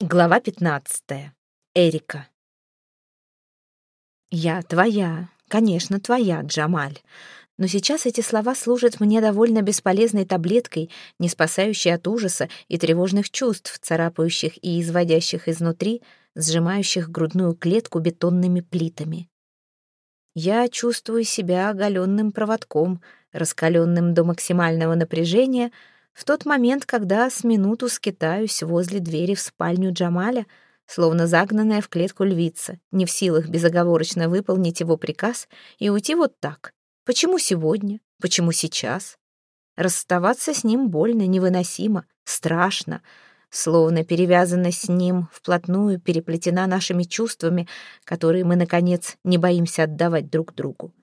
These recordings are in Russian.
Глава 15. Эрика. «Я твоя, конечно, твоя, Джамаль. Но сейчас эти слова служат мне довольно бесполезной таблеткой, не спасающей от ужаса и тревожных чувств, царапающих и изводящих изнутри, сжимающих грудную клетку бетонными плитами. Я чувствую себя оголенным проводком, раскаленным до максимального напряжения — в тот момент, когда с минуту скитаюсь возле двери в спальню Джамаля, словно загнанная в клетку львица, не в силах безоговорочно выполнить его приказ и уйти вот так. Почему сегодня? Почему сейчас? Расставаться с ним больно, невыносимо, страшно, словно перевязанность с ним вплотную переплетена нашими чувствами, которые мы, наконец, не боимся отдавать друг другу.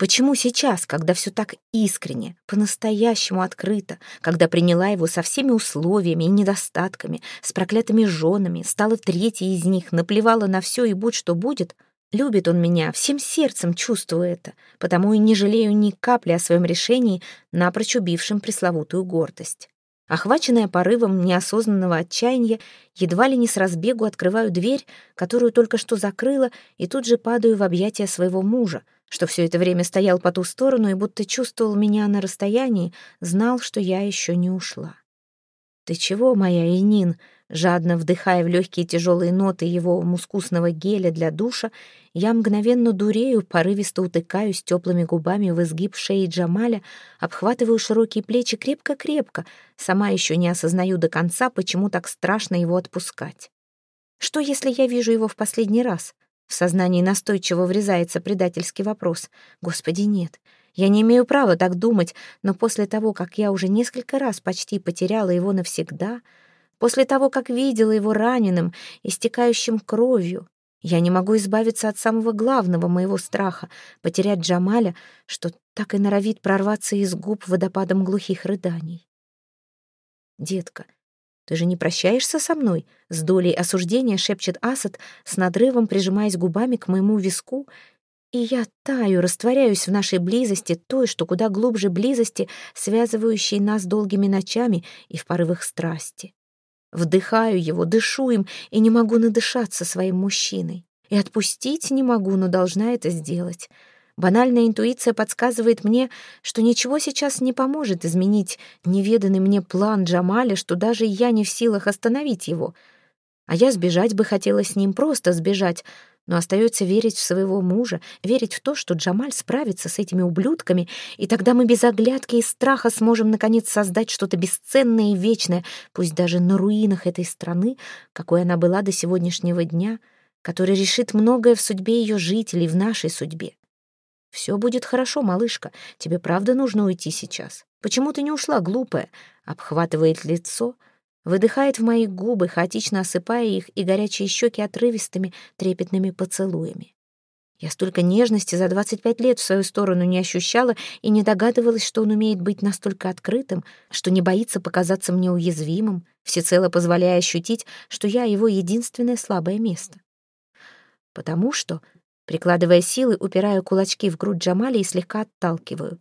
Почему сейчас, когда все так искренне, по-настоящему открыто, когда приняла его со всеми условиями и недостатками, с проклятыми женами, стала третьей из них, наплевала на все и будь что будет, любит он меня, всем сердцем чувствую это, потому и не жалею ни капли о своем решении, напрочь убившем пресловутую гордость. Охваченная порывом неосознанного отчаяния, едва ли не с разбегу открываю дверь, которую только что закрыла, и тут же падаю в объятия своего мужа — что все это время стоял по ту сторону и будто чувствовал меня на расстоянии, знал, что я еще не ушла. «Ты чего, моя Инин?» Жадно вдыхая в легкие тяжелые ноты его мускусного геля для душа, я мгновенно дурею, порывисто утыкаюсь теплыми губами в изгиб шеи Джамаля, обхватываю широкие плечи крепко-крепко, сама еще не осознаю до конца, почему так страшно его отпускать. Что, если я вижу его в последний раз? В сознании настойчиво врезается предательский вопрос. Господи, нет. Я не имею права так думать, но после того, как я уже несколько раз почти потеряла его навсегда, после того, как видела его раненым, истекающим кровью, я не могу избавиться от самого главного моего страха — потерять Джамаля, что так и норовит прорваться из губ водопадом глухих рыданий. «Детка, ты же не прощаешься со мной?» С долей осуждения шепчет Асад, с надрывом прижимаясь губами к моему виску. И я таю, растворяюсь в нашей близости, той, что куда глубже близости, связывающей нас долгими ночами и в порывах страсти. Вдыхаю его, дышу им и не могу надышаться своим мужчиной. И отпустить не могу, но должна это сделать. Банальная интуиция подсказывает мне, что ничего сейчас не поможет изменить неведанный мне план Джамаля, что даже я не в силах остановить его. А я сбежать бы хотела с ним, просто сбежать, но остается верить в своего мужа, верить в то, что Джамаль справится с этими ублюдками, и тогда мы без оглядки и страха сможем наконец создать что-то бесценное и вечное, пусть даже на руинах этой страны, какой она была до сегодняшнего дня, который решит многое в судьбе ее жителей, в нашей судьбе. «Все будет хорошо, малышка. Тебе правда нужно уйти сейчас? Почему ты не ушла, глупая?» Обхватывает лицо, выдыхает в мои губы, хаотично осыпая их и горячие щеки отрывистыми, трепетными поцелуями. Я столько нежности за 25 лет в свою сторону не ощущала и не догадывалась, что он умеет быть настолько открытым, что не боится показаться мне уязвимым, всецело позволяя ощутить, что я его единственное слабое место. Потому что Прикладывая силы, упираю кулачки в грудь Джамали и слегка отталкиваю.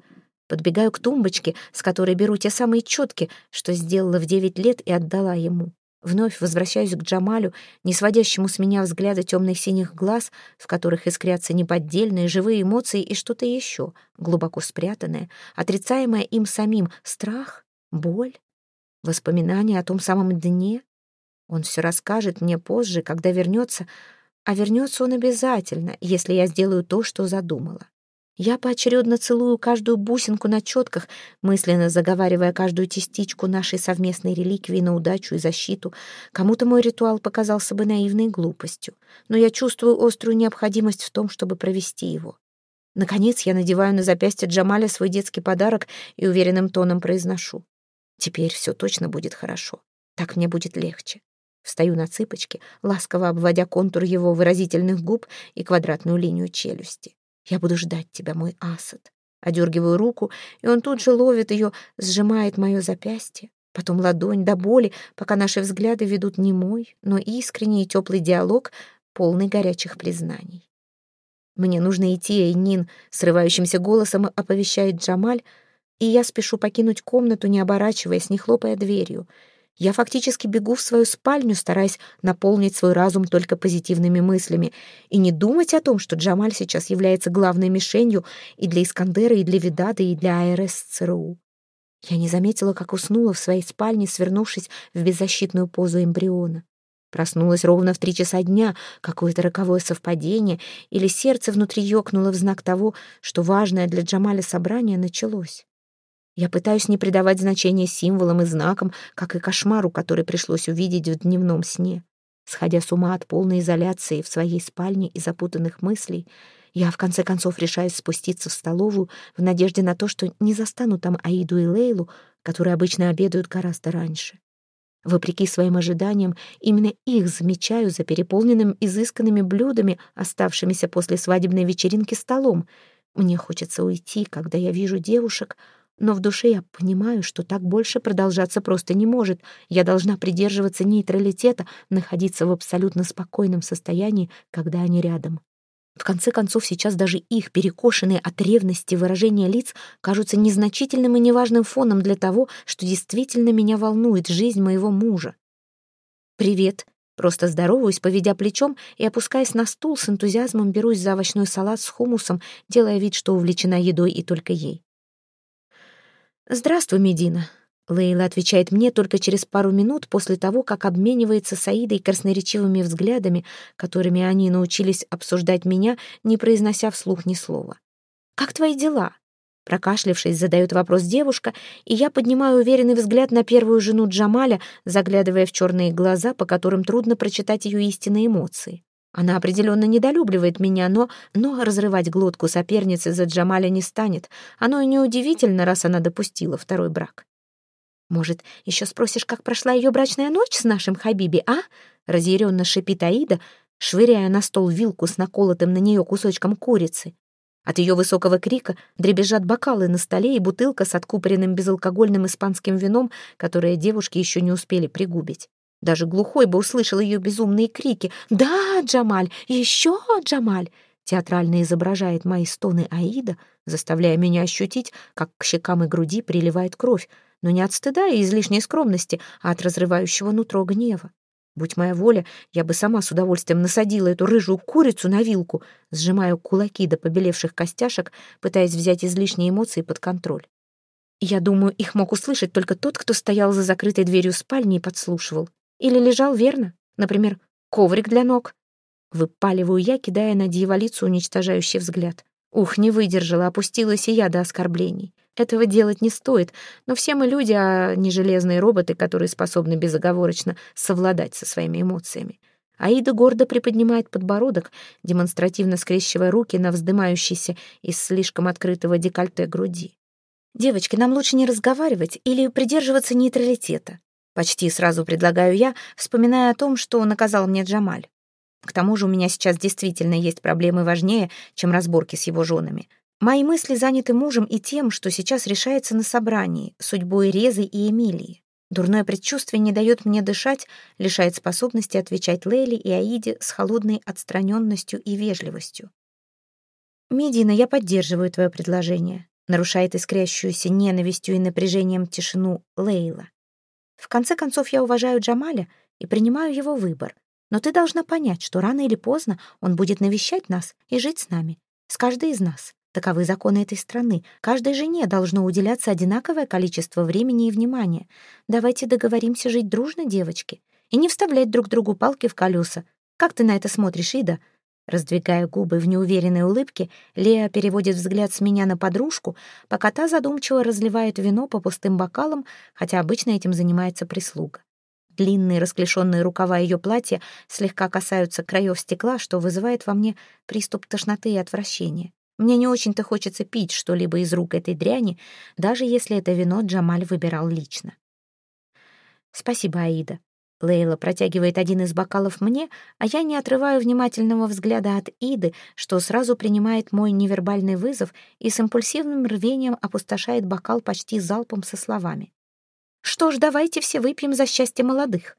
Подбегаю к тумбочке, с которой беру те самые четки, что сделала в девять лет и отдала ему. Вновь возвращаюсь к Джамалю, не сводящему с меня взгляда темных синих глаз, в которых искрятся неподдельные живые эмоции и что-то еще, глубоко спрятанное, отрицаемое им самим страх, боль, воспоминания о том самом дне. Он все расскажет мне позже, когда вернется, а вернется он обязательно, если я сделаю то, что задумала. Я поочередно целую каждую бусинку на четках, мысленно заговаривая каждую частичку нашей совместной реликвии на удачу и защиту. Кому-то мой ритуал показался бы наивной глупостью, но я чувствую острую необходимость в том, чтобы провести его. Наконец я надеваю на запястье Джамаля свой детский подарок и уверенным тоном произношу. Теперь все точно будет хорошо. Так мне будет легче. Встаю на цыпочки, ласково обводя контур его выразительных губ и квадратную линию челюсти. «Я буду ждать тебя, мой Асад». Одергиваю руку, и он тут же ловит ее, сжимает мое запястье, потом ладонь до боли, пока наши взгляды ведут не мой, но искренний и теплый диалог, полный горячих признаний. «Мне нужно идти, Эйнин», — срывающимся голосом оповещает Джамаль, и я спешу покинуть комнату, не оборачиваясь, не хлопая дверью — Я фактически бегу в свою спальню, стараясь наполнить свой разум только позитивными мыслями и не думать о том, что Джамаль сейчас является главной мишенью и для Искандера, и для Видада, и для АРС ЦРУ. Я не заметила, как уснула в своей спальне, свернувшись в беззащитную позу эмбриона. Проснулась ровно в три часа дня, какое-то роковое совпадение, или сердце внутри ёкнуло в знак того, что важное для Джамаля собрание началось. Я пытаюсь не придавать значения символам и знакам, как и кошмару, который пришлось увидеть в дневном сне. Сходя с ума от полной изоляции в своей спальне и запутанных мыслей, я в конце концов решаюсь спуститься в столовую в надежде на то, что не застану там Аиду и Лейлу, которые обычно обедают гораздо раньше. Вопреки своим ожиданиям, именно их замечаю за переполненным изысканными блюдами, оставшимися после свадебной вечеринки столом. Мне хочется уйти, когда я вижу девушек, но в душе я понимаю, что так больше продолжаться просто не может. Я должна придерживаться нейтралитета, находиться в абсолютно спокойном состоянии, когда они рядом. В конце концов, сейчас даже их, перекошенные от ревности выражения лиц, кажутся незначительным и неважным фоном для того, что действительно меня волнует жизнь моего мужа. «Привет», Просто здороваюсь, поведя плечом, и, опускаясь на стул, с энтузиазмом берусь за овощной салат с хумусом, делая вид, что увлечена едой и только ей. «Здравствуй, Медина», Лейла отвечает мне только через пару минут после того, как обменивается с Аидой красноречивыми взглядами, которыми они научились обсуждать меня, не произнося вслух ни слова. «Как твои дела?» Прокашлявшись, задает вопрос девушка, и я поднимаю уверенный взгляд на первую жену Джамаля, заглядывая в черные глаза, по которым трудно прочитать ее истинные эмоции. Она определенно недолюбливает меня, но, но разрывать глотку соперницы за Джамаля не станет. Оно и неудивительно, раз она допустила второй брак. «Может, еще спросишь, как прошла ее брачная ночь с нашим Хабиби, а?» Разъяренно шипит Аида, швыряя на стол вилку с наколотым на нее кусочком курицы. От ее высокого крика дребезжат бокалы на столе и бутылка с откупоренным безалкогольным испанским вином, которое девушки еще не успели пригубить. Даже глухой бы услышал ее безумные крики «Да, Джамаль! Еще, Джамаль!» Театрально изображает мои стоны Аида, заставляя меня ощутить, как к щекам и груди приливает кровь, но не от стыда и излишней скромности, а от разрывающего нутро гнева. Будь моя воля, я бы сама с удовольствием насадила эту рыжую курицу на вилку, сжимая кулаки до побелевших костяшек, пытаясь взять излишние эмоции под контроль. Я думаю, их мог услышать только тот, кто стоял за закрытой дверью спальни и подслушивал. Или лежал верно, например, коврик для ног. Выпаливаю я, кидая на дьяволицу уничтожающий взгляд. Ух, не выдержала, опустилась и я до оскорблений. Этого делать не стоит, но все мы люди, а не железные роботы, которые способны безоговорочно совладать со своими эмоциями. Аида гордо приподнимает подбородок, демонстративно скрещивая руки на вздымающейся из слишком открытого декольте груди. «Девочки, нам лучше не разговаривать или придерживаться нейтралитета», почти сразу предлагаю я, вспоминая о том, что наказал мне Джамаль. К тому же у меня сейчас действительно есть проблемы важнее, чем разборки с его женами. Мои мысли заняты мужем и тем, что сейчас решается на собрании, судьбой Резы и Эмилии. Дурное предчувствие не дает мне дышать, лишает способности отвечать Лейли и Аиде с холодной отстраненностью и вежливостью. «Медина, я поддерживаю твое предложение», нарушает искрящуюся ненавистью и напряжением тишину Лейла. «В конце концов, я уважаю Джамаля и принимаю его выбор, но ты должна понять, что рано или поздно он будет навещать нас и жить с нами, с каждой из нас. Таковы законы этой страны. Каждой жене должно уделяться одинаковое количество времени и внимания. Давайте договоримся жить дружно, девочки, и не вставлять друг другу палки в колеса. Как ты на это смотришь, Ида?» Раздвигая губы в неуверенной улыбке, Лея переводит взгляд с меня на подружку, пока та задумчиво разливает вино по пустым бокалам, хотя обычно этим занимается прислуга. Длинные расклешенные рукава ее платья слегка касаются краев стекла, что вызывает во мне приступ тошноты и отвращения. Мне не очень-то хочется пить что-либо из рук этой дряни, даже если это вино Джамаль выбирал лично. «Спасибо, Аида». Лейла протягивает один из бокалов мне, а я не отрываю внимательного взгляда от Иды, что сразу принимает мой невербальный вызов и с импульсивным рвением опустошает бокал почти залпом со словами. «Что ж, давайте все выпьем за счастье молодых».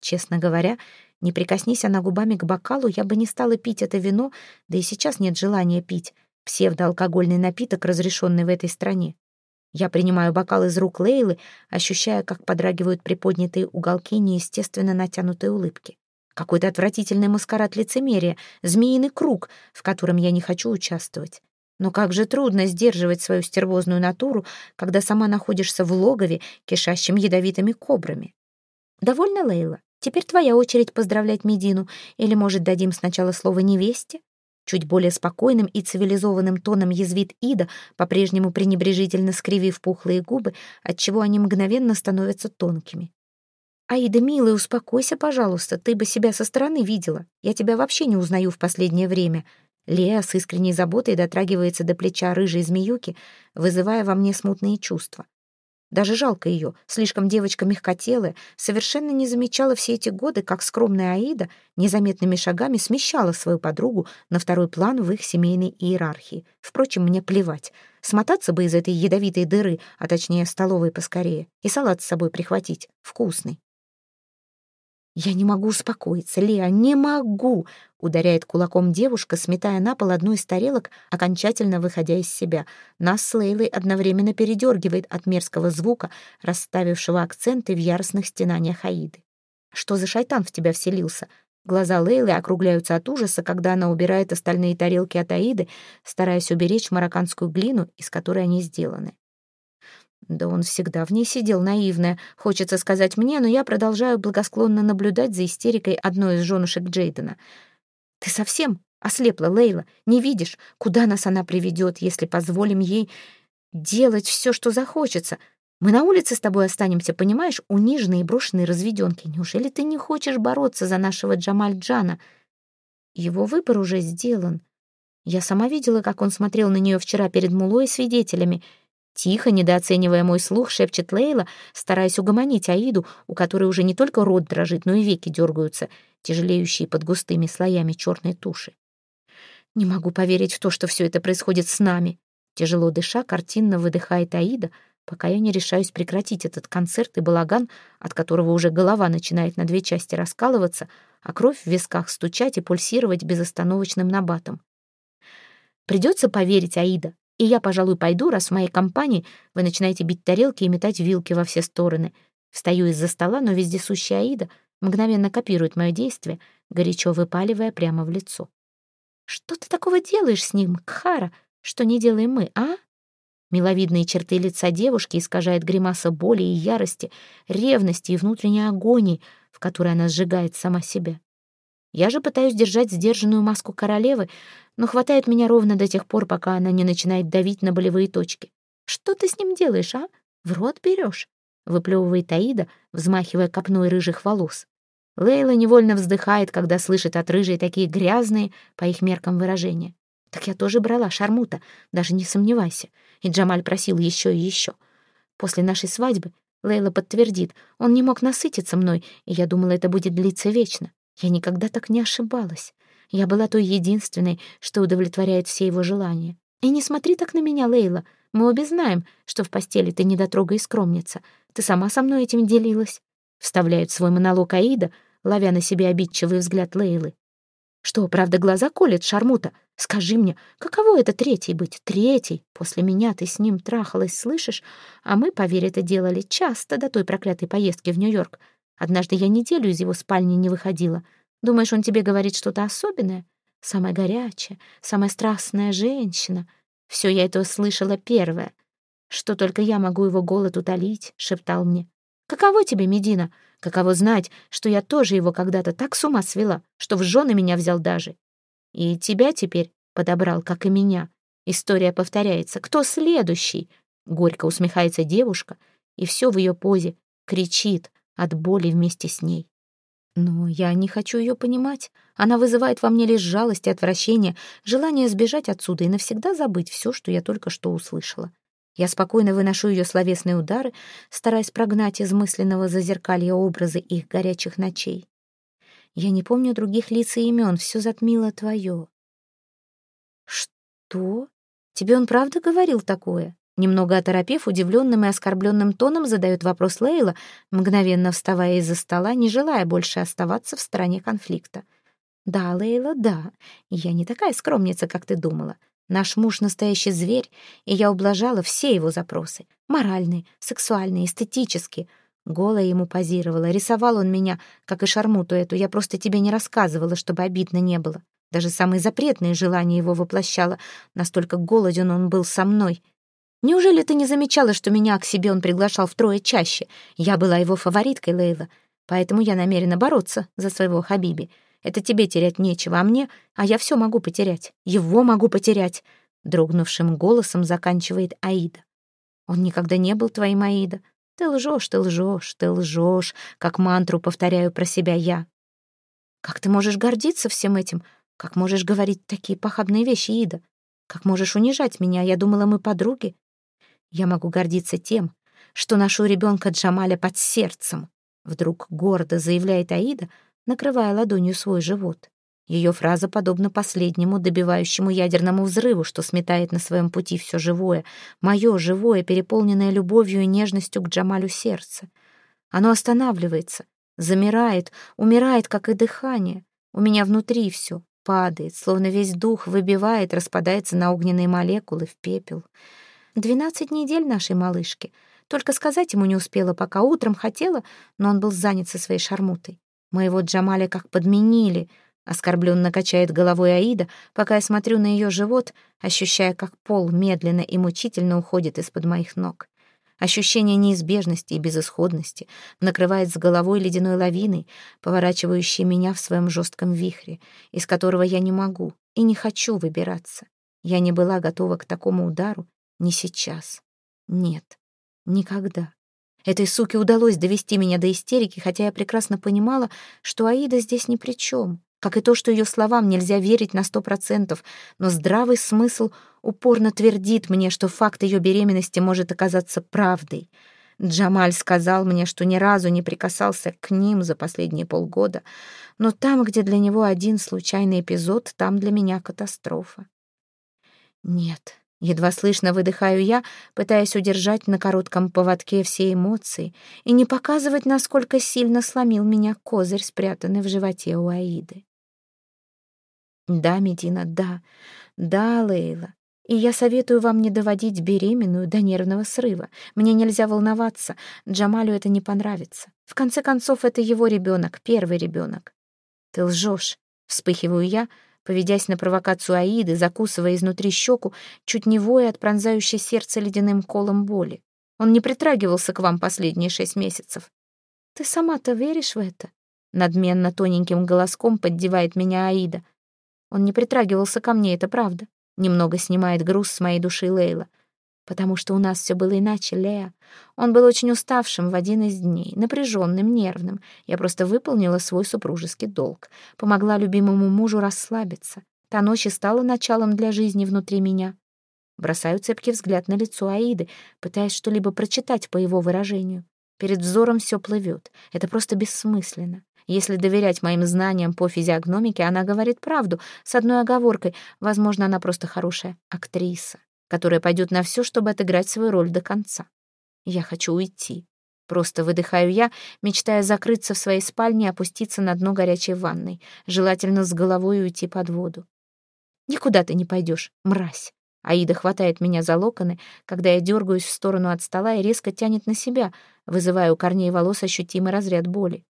Честно говоря, не прикоснись она губами к бокалу, я бы не стала пить это вино, да и сейчас нет желания пить псевдоалкогольный напиток, разрешенный в этой стране. Я принимаю бокал из рук Лейлы, ощущая, как подрагивают приподнятые уголки неестественно натянутой улыбки. Какой-то отвратительный маскарад лицемерия, змеиный круг, в котором я не хочу участвовать. Но как же трудно сдерживать свою стервозную натуру, когда сама находишься в логове, кишащем ядовитыми кобрами. Довольно, Лейла? Теперь твоя очередь поздравлять Медину. Или, может, дадим сначала слово невесте? Чуть более спокойным и цивилизованным тоном язвит Ида, по-прежнему пренебрежительно скривив пухлые губы, отчего они мгновенно становятся тонкими. «Аида, милая, успокойся, пожалуйста, ты бы себя со стороны видела. Я тебя вообще не узнаю в последнее время». Леа с искренней заботой дотрагивается до плеча рыжей змеюки, вызывая во мне смутные чувства. Даже жалко ее, слишком девочка мягкотелая, совершенно не замечала все эти годы, как скромная Аида незаметными шагами смещала свою подругу на второй план в их семейной иерархии. Впрочем, мне плевать. Смотаться бы из этой ядовитой дыры, а точнее столовой поскорее, и салат с собой прихватить, вкусный. «Я не могу успокоиться, Леа, не могу!» — ударяет кулаком девушка, сметая на пол одну из тарелок, окончательно выходя из себя. Нас с Лейлой одновременно передергивает от мерзкого звука, расставившего акценты в яростных стенаниях Аиды. «Что за шайтан в тебя вселился?» Глаза Лейлы округляются от ужаса, когда она убирает остальные тарелки от Аиды, стараясь уберечь марокканскую глину, из которой они сделаны. Да он всегда в ней сидел, наивная, хочется сказать мне, но я продолжаю благосклонно наблюдать за истерикой одной из женушек Джейдена. «Ты совсем ослепла, Лейла? Не видишь, куда нас она приведет, если позволим ей делать все, что захочется? Мы на улице с тобой останемся, понимаешь, униженные и брошенные разведенки. Неужели ты не хочешь бороться за нашего Джамаль Джана? Его выбор уже сделан. Я сама видела, как он смотрел на нее вчера перед мулой и свидетелями — Тихо, недооценивая мой слух, шепчет Лейла, стараясь угомонить Аиду, у которой уже не только рот дрожит, но и веки дергаются, тяжелеющие под густыми слоями черной туши. «Не могу поверить в то, что все это происходит с нами», Тяжело дыша, картинно выдыхает Аида, пока я не решаюсь прекратить этот концерт и балаган, от которого уже голова начинает на две части раскалываться, а кровь в висках стучать и пульсировать безостановочным набатом. Придется поверить, Аида, и я, пожалуй, пойду, раз в моей компании вы начинаете бить тарелки и метать вилки во все стороны. Встаю из-за стола, но вездесущая Аида мгновенно копирует мое действие, горячо выпаливая прямо в лицо. «Что ты такого делаешь с ним, Кхара, что не делаем мы, а?» Миловидные черты лица девушки искажает гримаса боли и ярости, ревности и внутренней агонии, в которой она сжигает сама себя. Я же пытаюсь держать сдержанную маску королевы, но хватает меня ровно до тех пор, пока она не начинает давить на болевые точки. «Что ты с ним делаешь, а? В рот берешь?» — выплевывает Аида, взмахивая копной рыжих волос. Лейла невольно вздыхает, когда слышит от рыжей такие грязные, по их меркам, выражения. «Так я тоже брала шармута, даже не сомневайся». И Джамаль просил еще и еще. После нашей свадьбы Лейла подтвердит, он не мог насытиться мной, и я думала, это будет длиться вечно. Я никогда так не ошибалась. Я была той единственной, что удовлетворяет все его желания. И не смотри так на меня, Лейла. Мы обе знаем, что в постели ты недотрога и скромница. Ты сама со мной этим делилась. Вставляет свой монолог Аида, ловя на себе обидчивый взгляд Лейлы. Что, правда, глаза колет, Шармута? Скажи мне, каково это третий быть? Третий. После меня ты с ним трахалась, слышишь? А мы, поверь, это делали часто до той проклятой поездки в Нью-Йорк. Однажды я неделю из его спальни не выходила. Думаешь, он тебе говорит что-то особенное? Самая горячая, самая страстная женщина. Все я это услышала первое. Что только я могу его голод утолить, шептал мне. Каково тебе, Медина? Каково знать, что я тоже его когда-то так с ума свела, что в жены меня взял даже. И тебя теперь подобрал, как и меня. История повторяется. Кто следующий? Горько усмехается девушка, и все в ее позе кричит от боли вместе с ней. Но я не хочу ее понимать. Она вызывает во мне лишь жалость и отвращение, желание сбежать отсюда и навсегда забыть все, что я только что услышала. Я спокойно выношу ее словесные удары, стараясь прогнать из мысленного зазеркалья образы их горячих ночей. Я не помню других лиц и имен, все затмило твое. Что? Тебе он правда говорил такое? Немного оторопев, удивленным и оскорбленным тоном задает вопрос Лейла, мгновенно вставая из-за стола, не желая больше оставаться в стороне конфликта. «Да, Лейла, да. Я не такая скромница, как ты думала. Наш муж — настоящий зверь, и я ублажала все его запросы. Моральные, сексуальные, эстетические. Голая ему позировала. Рисовал он меня, как и шармуту эту. Я просто тебе не рассказывала, чтобы обидно не было. Даже самые запретные желания его воплощала. Настолько голоден он был со мной. Неужели ты не замечала, что меня к себе он приглашал втрое чаще? Я была его фавориткой, Лейла. Поэтому я намерена бороться за своего Хабиби. Это тебе терять нечего, а мне... А я все могу потерять. Его могу потерять. Дрогнувшим голосом заканчивает Аида. Он никогда не был твоим Аида. Ты лжешь, ты лжешь, ты лжешь, как мантру повторяю про себя я. Как ты можешь гордиться всем этим? Как можешь говорить такие похабные вещи, Ида? Как можешь унижать меня? Я думала, мы подруги. Я могу гордиться тем, что ношу ребенка Джамаля под сердцем. Вдруг гордо заявляет Аида, накрывая ладонью свой живот. Ее фраза подобна последнему добивающему ядерному взрыву, что сметает на своем пути все живое, мое живое, переполненное любовью и нежностью к Джамалю сердце. Оно останавливается, замирает, умирает, как и дыхание. У меня внутри все падает, словно весь дух выбивает, распадается на огненные молекулы в пепел. Двенадцать недель нашей малышки. Только сказать ему не успела, пока утром хотела, но он был занят со своей шармутой. Моего Джамаля как подменили. Оскорбленно качает головой Аида, пока я смотрю на ее живот, ощущая, как пол медленно и мучительно уходит из-под моих ног. Ощущение неизбежности и безысходности накрывает с головой ледяной лавиной, поворачивающей меня в своем жестком вихре, из которого я не могу и не хочу выбираться. Я не была готова к такому удару не сейчас. Нет, никогда. Этой суке удалось довести меня до истерики, хотя я прекрасно понимала, что Аида здесь ни при чем, как и то, что ее словам нельзя верить на сто процентов, но здравый смысл упорно твердит мне, что факт ее беременности может оказаться правдой. Джамаль сказал мне, что ни разу не прикасался к ним за последние полгода, но там, где для него один случайный эпизод, там для меня катастрофа. Нет, Едва слышно выдыхаю я, пытаясь удержать на коротком поводке все эмоции и не показывать, насколько сильно сломил меня козырь, спрятанный в животе у Аиды. Да, Медина, да, да, Лейла. И я советую вам не доводить беременную до нервного срыва. Мне нельзя волноваться, Джамалю это не понравится. В конце концов, это его ребенок, первый ребенок. Ты лжешь, вспыхиваю я, поведясь на провокацию Аиды, закусывая изнутри щеку, чуть не воя от пронзающей сердце ледяным колом боли. Он не притрагивался к вам последние шесть месяцев. Ты сама-то веришь в это? Надменно тоненьким голоском поддевает меня Аида. Он не притрагивался ко мне, это правда. Немного снимает груз с моей души Лейла потому что у нас все было иначе, Леа. Он был очень уставшим в один из дней, напряженным, нервным. Я просто выполнила свой супружеский долг, помогла любимому мужу расслабиться. Та ночь и стала началом для жизни внутри меня. Бросаю цепкий взгляд на лицо Аиды, пытаясь что-либо прочитать по его выражению. Перед взором все плывет. Это просто бессмысленно. Если доверять моим знаниям по физиогномике, она говорит правду, с одной оговоркой. Возможно, она просто хорошая актриса которая пойдет на все, чтобы отыграть свою роль до конца. Я хочу уйти. Просто выдыхаю я, мечтая закрыться в своей спальне и опуститься на дно горячей ванной, желательно с головой уйти под воду. «Никуда ты не пойдешь, мразь!» Аида хватает меня за локоны, когда я дергаюсь в сторону от стола и резко тянет на себя, вызывая у корней волос ощутимый разряд боли.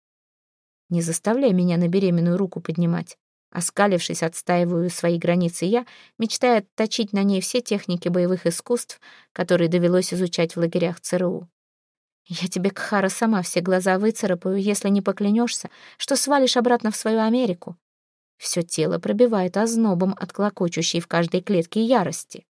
Не заставляй меня на беременную руку поднимать. Оскалившись, отстаиваю свои границы я, мечтая отточить на ней все техники боевых искусств, которые довелось изучать в лагерях ЦРУ. Я тебе, Кхара, сама все глаза выцарапаю, если не поклянешься, что свалишь обратно в свою Америку. Все тело пробивает ознобом от клокочущей в каждой клетке ярости.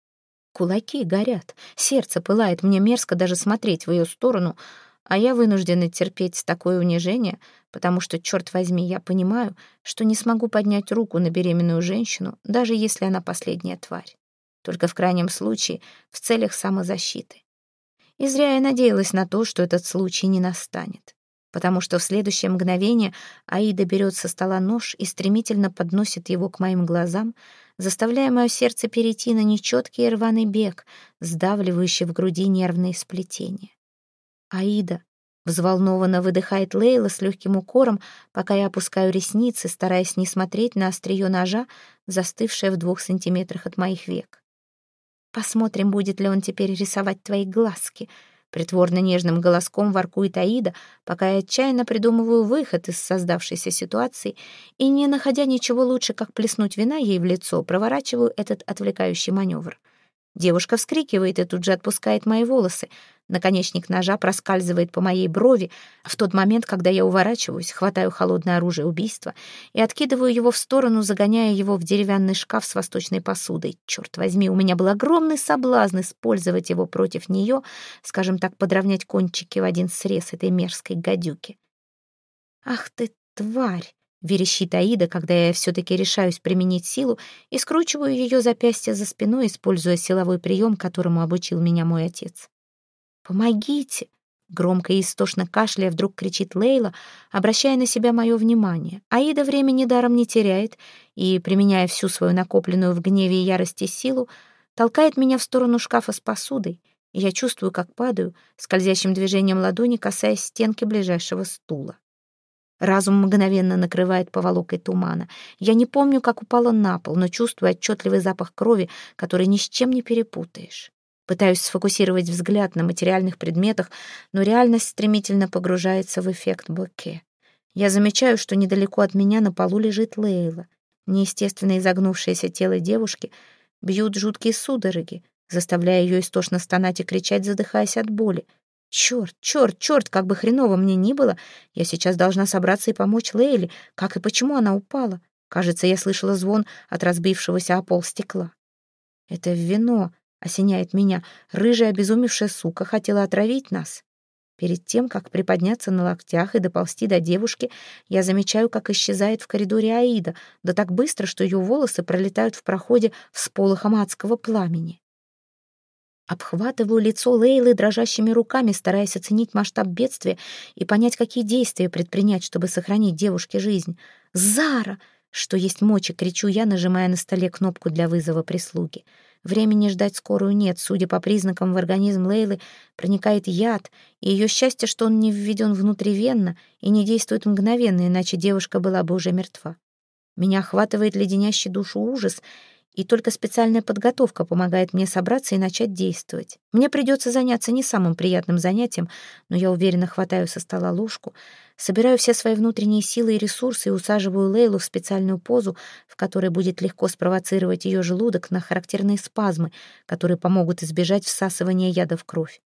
Кулаки горят, сердце пылает, мне мерзко даже смотреть в ее сторону — а я вынуждена терпеть такое унижение, потому что, черт возьми, я понимаю, что не смогу поднять руку на беременную женщину, даже если она последняя тварь. Только в крайнем случае в целях самозащиты. И зря я надеялась на то, что этот случай не настанет, потому что в следующее мгновение Аида берет со стола нож и стремительно подносит его к моим глазам, заставляя мое сердце перейти на нечеткий рваный бег, сдавливающий в груди нервные сплетения. «Аида!» — взволнованно выдыхает Лейла с легким укором, пока я опускаю ресницы, стараясь не смотреть на острие ножа, застывшее в двух сантиметрах от моих век. «Посмотрим, будет ли он теперь рисовать твои глазки», Притворно нежным голоском воркует Аида, пока я отчаянно придумываю выход из создавшейся ситуации и, не находя ничего лучше, как плеснуть вина ей в лицо, проворачиваю этот отвлекающий маневр. Девушка вскрикивает и тут же отпускает мои волосы. Наконечник ножа проскальзывает по моей брови. В тот момент, когда я уворачиваюсь, хватаю холодное оружие убийства и откидываю его в сторону, загоняя его в деревянный шкаф с восточной посудой. Черт возьми, у меня был огромный соблазн использовать его против нее, скажем так, подровнять кончики в один срез этой мерзкой гадюки. «Ах ты, тварь!» — верещит Аида, когда я все-таки решаюсь применить силу и скручиваю ее запястье за спиной, используя силовой прием, которому обучил меня мой отец. «Помогите!» — громко и истошно кашляя вдруг кричит Лейла, обращая на себя мое внимание. Аида времени даром не теряет и, применяя всю свою накопленную в гневе и ярости силу, толкает меня в сторону шкафа с посудой, я чувствую, как падаю, скользящим движением ладони касаясь стенки ближайшего стула. Разум мгновенно накрывает поволокой тумана. Я не помню, как упала на пол, но чувствую отчетливый запах крови, который ни с чем не перепутаешь. Пытаюсь сфокусировать взгляд на материальных предметах, но реальность стремительно погружается в эффект боке. Я замечаю, что недалеко от меня на полу лежит Лейла. Неестественно изогнувшееся тело девушки бьют жуткие судороги, заставляя ее истошно стонать и кричать, задыхаясь от боли. Черт, черт, черт, как бы хреново мне ни было, я сейчас должна собраться и помочь Лейле. Как и почему она упала? Кажется, я слышала звон от разбившегося о пол стекла. Это вино осеняет меня. Рыжая обезумевшая сука хотела отравить нас. Перед тем, как приподняться на локтях и доползти до девушки, я замечаю, как исчезает в коридоре Аида, да так быстро, что ее волосы пролетают в проходе всполохом адского пламени. Обхватываю лицо Лейлы дрожащими руками, стараясь оценить масштаб бедствия и понять, какие действия предпринять, чтобы сохранить девушке жизнь. «Зара!» Что есть мочи, кричу я, нажимая на столе кнопку для вызова прислуги. Времени ждать скорую нет. Судя по признакам, в организм Лейлы проникает яд, и ее счастье, что он не введен внутривенно и не действует мгновенно, иначе девушка была бы уже мертва. Меня охватывает леденящий душу ужас — и только специальная подготовка помогает мне собраться и начать действовать. Мне придется заняться не самым приятным занятием, но я уверенно хватаю со стола ложку, собираю все свои внутренние силы и ресурсы и усаживаю Лейлу в специальную позу, в которой будет легко спровоцировать ее желудок на характерные спазмы, которые помогут избежать всасывания яда в кровь.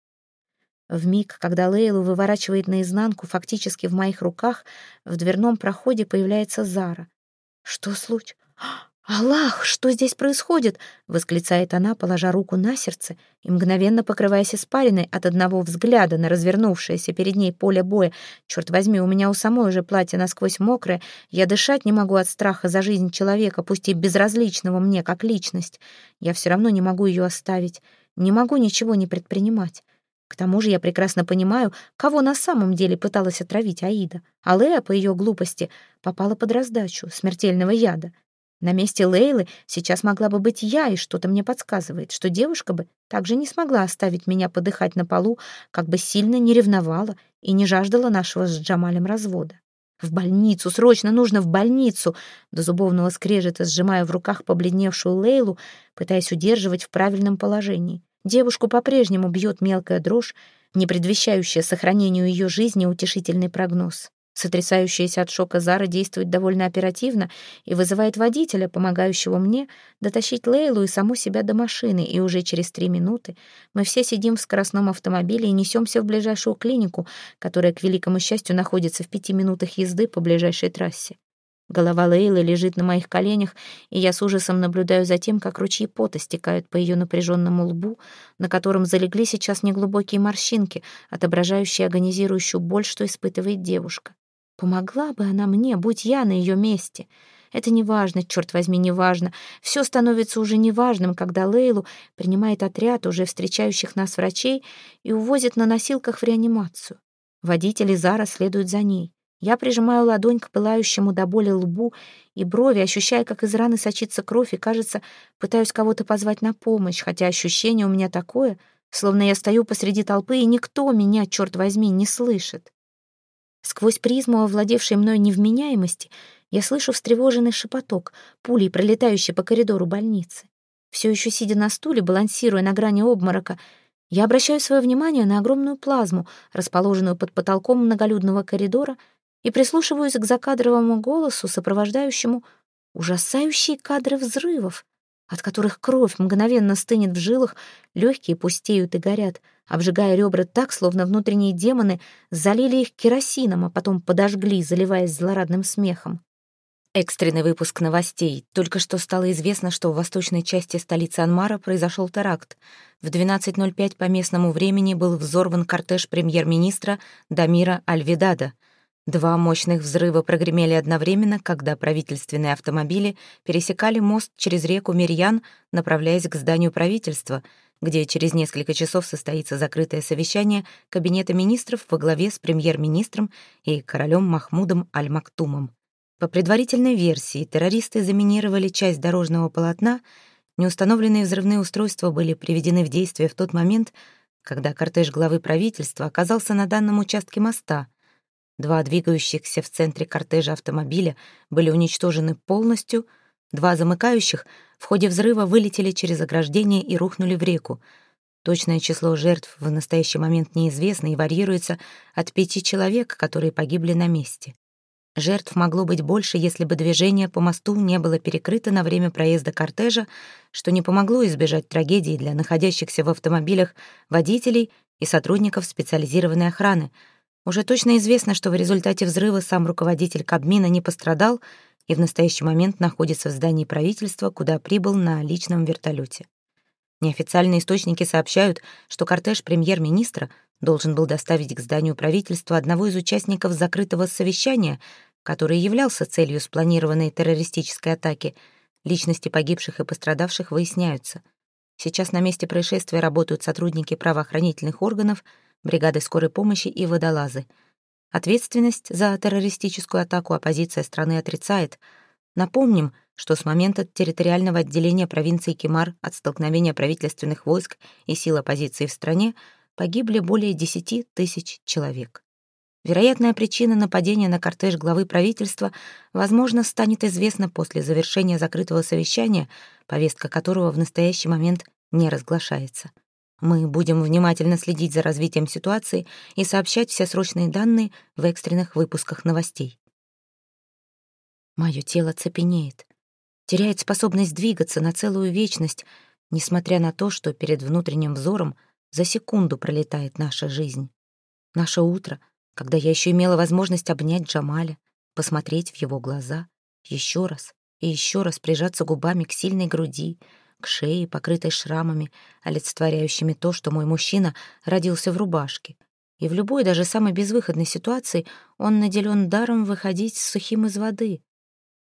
В миг, когда Лейлу выворачивает наизнанку, фактически в моих руках, в дверном проходе появляется Зара. Что случилось? «Аллах, что здесь происходит?» — восклицает она, положа руку на сердце и мгновенно покрываясь испариной от одного взгляда на развернувшееся перед ней поле боя. «Черт возьми, у меня у самой уже платье насквозь мокрое, я дышать не могу от страха за жизнь человека, пусть и безразличного мне как личность. Я все равно не могу ее оставить, не могу ничего не предпринимать». К тому же я прекрасно понимаю, кого на самом деле пыталась отравить Аида. А Лея, по ее глупости, попала под раздачу смертельного яда. На месте Лейлы сейчас могла бы быть я, и что-то мне подсказывает, что девушка бы также не смогла оставить меня подыхать на полу, как бы сильно не ревновала и не жаждала нашего с Джамалем развода. В больницу, срочно нужно в больницу. До зубовного скрежета сжимая в руках побледневшую Лейлу, пытаясь удерживать в правильном положении. Девушку по-прежнему бьет мелкая дрожь, не предвещающая сохранению ее жизни утешительный прогноз. Сотрясающаяся от шока Зара действует довольно оперативно и вызывает водителя, помогающего мне, дотащить Лейлу и саму себя до машины, и уже через три минуты мы все сидим в скоростном автомобиле и несемся в ближайшую клинику, которая, к великому счастью, находится в пяти минутах езды по ближайшей трассе. Голова Лейлы лежит на моих коленях, и я с ужасом наблюдаю за тем, как ручьи пота стекают по ее напряженному лбу, на котором залегли сейчас неглубокие морщинки, отображающие агонизирующую боль, что испытывает девушка. Помогла бы она мне, будь я на ее месте. Это неважно, черт возьми, неважно. Все становится уже неважным, когда Лейлу принимает отряд уже встречающих нас врачей и увозит на носилках в реанимацию. Водитель и Зара следуют за ней. Я прижимаю ладонь к пылающему до боли лбу и брови, ощущая, как из раны сочится кровь, и, кажется, пытаюсь кого-то позвать на помощь, хотя ощущение у меня такое, словно я стою посреди толпы, и никто меня, черт возьми, не слышит. Сквозь призму овладевшей мной невменяемости я слышу встревоженный шепоток, пулей пролетающий по коридору больницы. Все еще сидя на стуле, балансируя на грани обморока, Я обращаю свое внимание на огромную плазму, расположенную под потолком многолюдного коридора, и прислушиваюсь к закадровому голосу, сопровождающему ужасающие кадры взрывов, от которых кровь мгновенно стынет в жилах, легкие пустеют и горят, обжигая ребра так, словно внутренние демоны залили их керосином, а потом подожгли, заливаясь злорадным смехом. Экстренный выпуск новостей. Только что стало известно, что в восточной части столицы Анмара произошел теракт. В 12.05 по местному времени был взорван кортеж премьер-министра Дамира Альвидада. Два мощных взрыва прогремели одновременно, когда правительственные автомобили пересекали мост через реку Мирьян, направляясь к зданию правительства, где через несколько часов состоится закрытое совещание Кабинета министров во главе с премьер-министром и королем Махмудом Аль-Мактумом. По предварительной версии, террористы заминировали часть дорожного полотна, неустановленные взрывные устройства были приведены в действие в тот момент, когда кортеж главы правительства оказался на данном участке моста. Два двигающихся в центре кортежа автомобиля были уничтожены полностью, два замыкающих в ходе взрыва вылетели через ограждение и рухнули в реку. Точное число жертв в настоящий момент неизвестно и варьируется от пяти человек, которые погибли на месте. Жертв могло быть больше, если бы движение по мосту не было перекрыто на время проезда кортежа, что не помогло избежать трагедии для находящихся в автомобилях водителей и сотрудников специализированной охраны. Уже точно известно, что в результате взрыва сам руководитель Кабмина не пострадал и в настоящий момент находится в здании правительства, куда прибыл на личном вертолете. Неофициальные источники сообщают, что кортеж премьер-министра должен был доставить к зданию правительства одного из участников закрытого совещания, который являлся целью спланированной террористической атаки. Личности погибших и пострадавших выясняются. Сейчас на месте происшествия работают сотрудники правоохранительных органов, бригады скорой помощи и водолазы. Ответственность за террористическую атаку оппозиция страны отрицает. Напомним, что с момента территориального отделения провинции Кемар от столкновения правительственных войск и сил оппозиции в стране погибли более 10 тысяч человек. Вероятная причина нападения на кортеж главы правительства, возможно, станет известна после завершения закрытого совещания, повестка которого в настоящий момент не разглашается. Мы будем внимательно следить за развитием ситуации и сообщать все срочные данные в экстренных выпусках новостей. Мое тело цепенеет, теряет способность двигаться на целую вечность, несмотря на то, что перед внутренним взором — за секунду пролетает наша жизнь. Наше утро, когда я еще имела возможность обнять Джамаля, посмотреть в его глаза, еще раз и еще раз прижаться губами к сильной груди, к шее, покрытой шрамами, олицетворяющими то, что мой мужчина родился в рубашке. И в любой, даже самой безвыходной ситуации он наделен даром выходить сухим из воды,